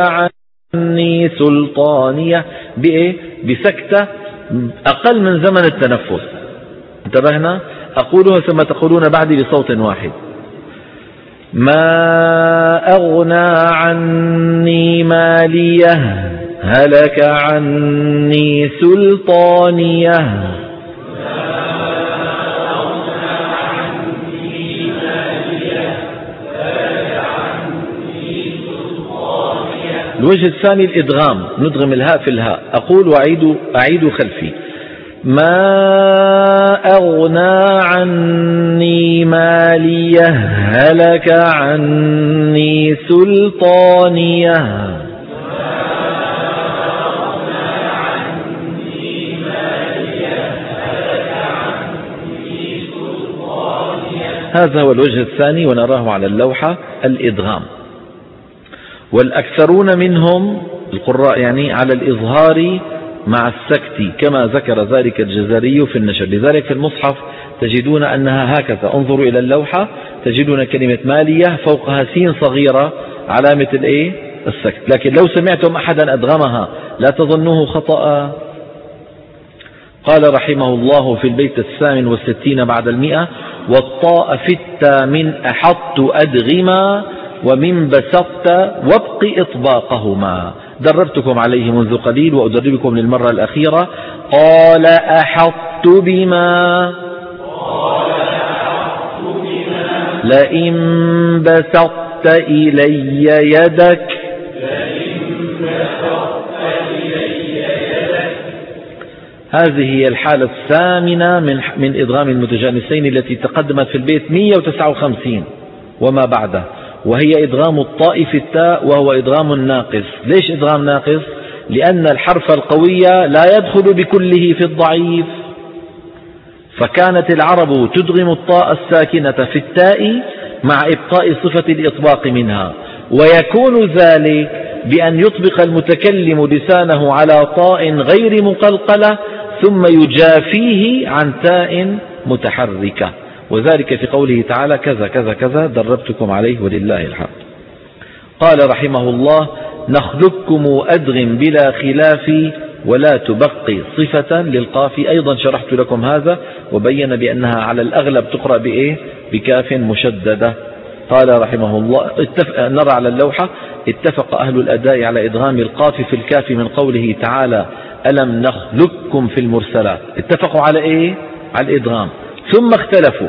عني سلطانية بإيه؟ بسكتة أقل من زمن التنفس. انتبهنا؟ أقولها ثم تقولون بعدي بصوت واحد. ما أغنى عني مالية هلك عني سلطانية. الوجه الثاني الإدغام ندغم الهاء في الهاء. أقول وأعيد أعيد خلفي. ما أغنى عني ماليه هلك عني سلطانيه هذا هو الوجه الثاني ونراه على اللوحة الإدغام. والأكثرون منهم القراء يعني على الإظهار مع السكت كما ذكر ذلك الجزري في النشر. لذلك في المصحف تجدون أنها هكذا انظروا إلى اللوحة تجدون كلمة مالية فوقها سين صغيرة علامة الايه السكت. لكن لو سمعتم أحدا أدغمها لا تظنوه خطأ. قال رحمه الله في البيت الثامن والستين بعد المئة والطاء في التامن أحط أدغما ومن بسطت وابق إطباقهما. دربتكم عليه منذ قليل وأدربكم للمرة الأخيرة. قال أحطت بما لئن بسطت إلي يدك هذه هي الحالة الثامنة من من إدغام المتجانسين التي تقدمت في البيت 159 وما بعده. وهي إدغام الطاء في التاء وهو إدغام ناقص ليش إدغام ناقص؟ لأن الحرف القوي لا يدخل بكله في الضعيف. فكانت العرب تدغم الطاء الساكنة في التاء مع إبقاء صفة الإطباق منها. ويكون ذلك بأن يطبق المتكلم لسانه على طاء غير مقلقلة ثم يجافيه عن تاء متحركة. وذلك في قوله تعالى كذا كذا كذا دربتكم عليه ولله الحمد. قال رحمه الله نخلقكم أدغم بلا خلاف ولا تبقي صفة للقاف. أيضا شرحت لكم هذا وبين بأنها على الأغلب تقرأ بإيه؟ بكاف مشددة. قال رحمه الله اتفق نرى على اللوحة اتفق أهل الأداء على إدغام القاف في الكاف من قوله تعالى ألم نخلقكم في المرسلات. اتفقوا على إيه؟ على الإدغام. ثم اختلفوا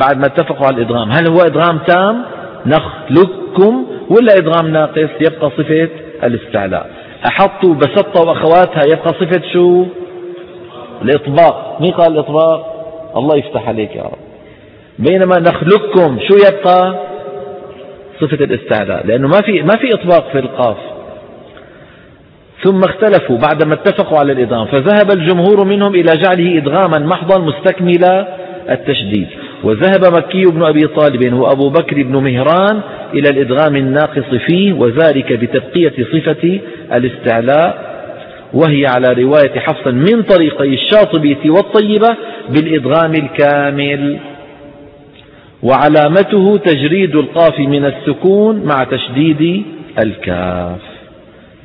بعد ما اتفقوا على الإدغام. هل هو إدغام تام؟ نخلقكم ولا إدغام ناقص؟ يبقى صفة الاستعلاء. أحطوا بسطة وأخواتها يبقى صفة شو؟ الإطباق. مين قال الإطباق؟ الله يفتح عليك يا رب. بينما نخلقكم شو يبقى؟ صفة الاستعلاء. لأنه ما في ما في إطباق في القاف. ثم اختلفوا بعدما اتفقوا على الإدغام فذهب الجمهور منهم إلى جعله إدغاما محضا مستكمل التشديد. وذهب مكي بن أبي طالب وأبو بكر بن مهران إلى الإدغام الناقص فيه وذلك بتبقية صفة الاستعلاء. وهي على رواية حفص من طريقي الشاطبية والطيبة بالإدغام الكامل. وعلامته تجريد القاف من السكون مع تشديد الكاف.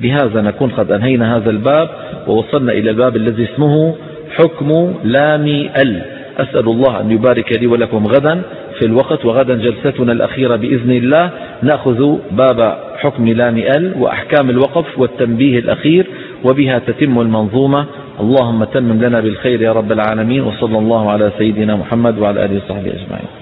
بهذا نكون قد أنهينا هذا الباب ووصلنا إلى الباب الذي اسمه حكم لام ال. أسأل الله أن يبارك لي ولكم غدا في الوقت وغدا جلستنا الأخيرة بإذن الله. نأخذ باب حكم لام ال وأحكام الوقف والتنبيه الأخير وبها تتم المنظومة. اللهم تمم لنا بالخير يا رب العالمين وصلى الله على سيدنا محمد وعلى آله وصحبه أجمعين.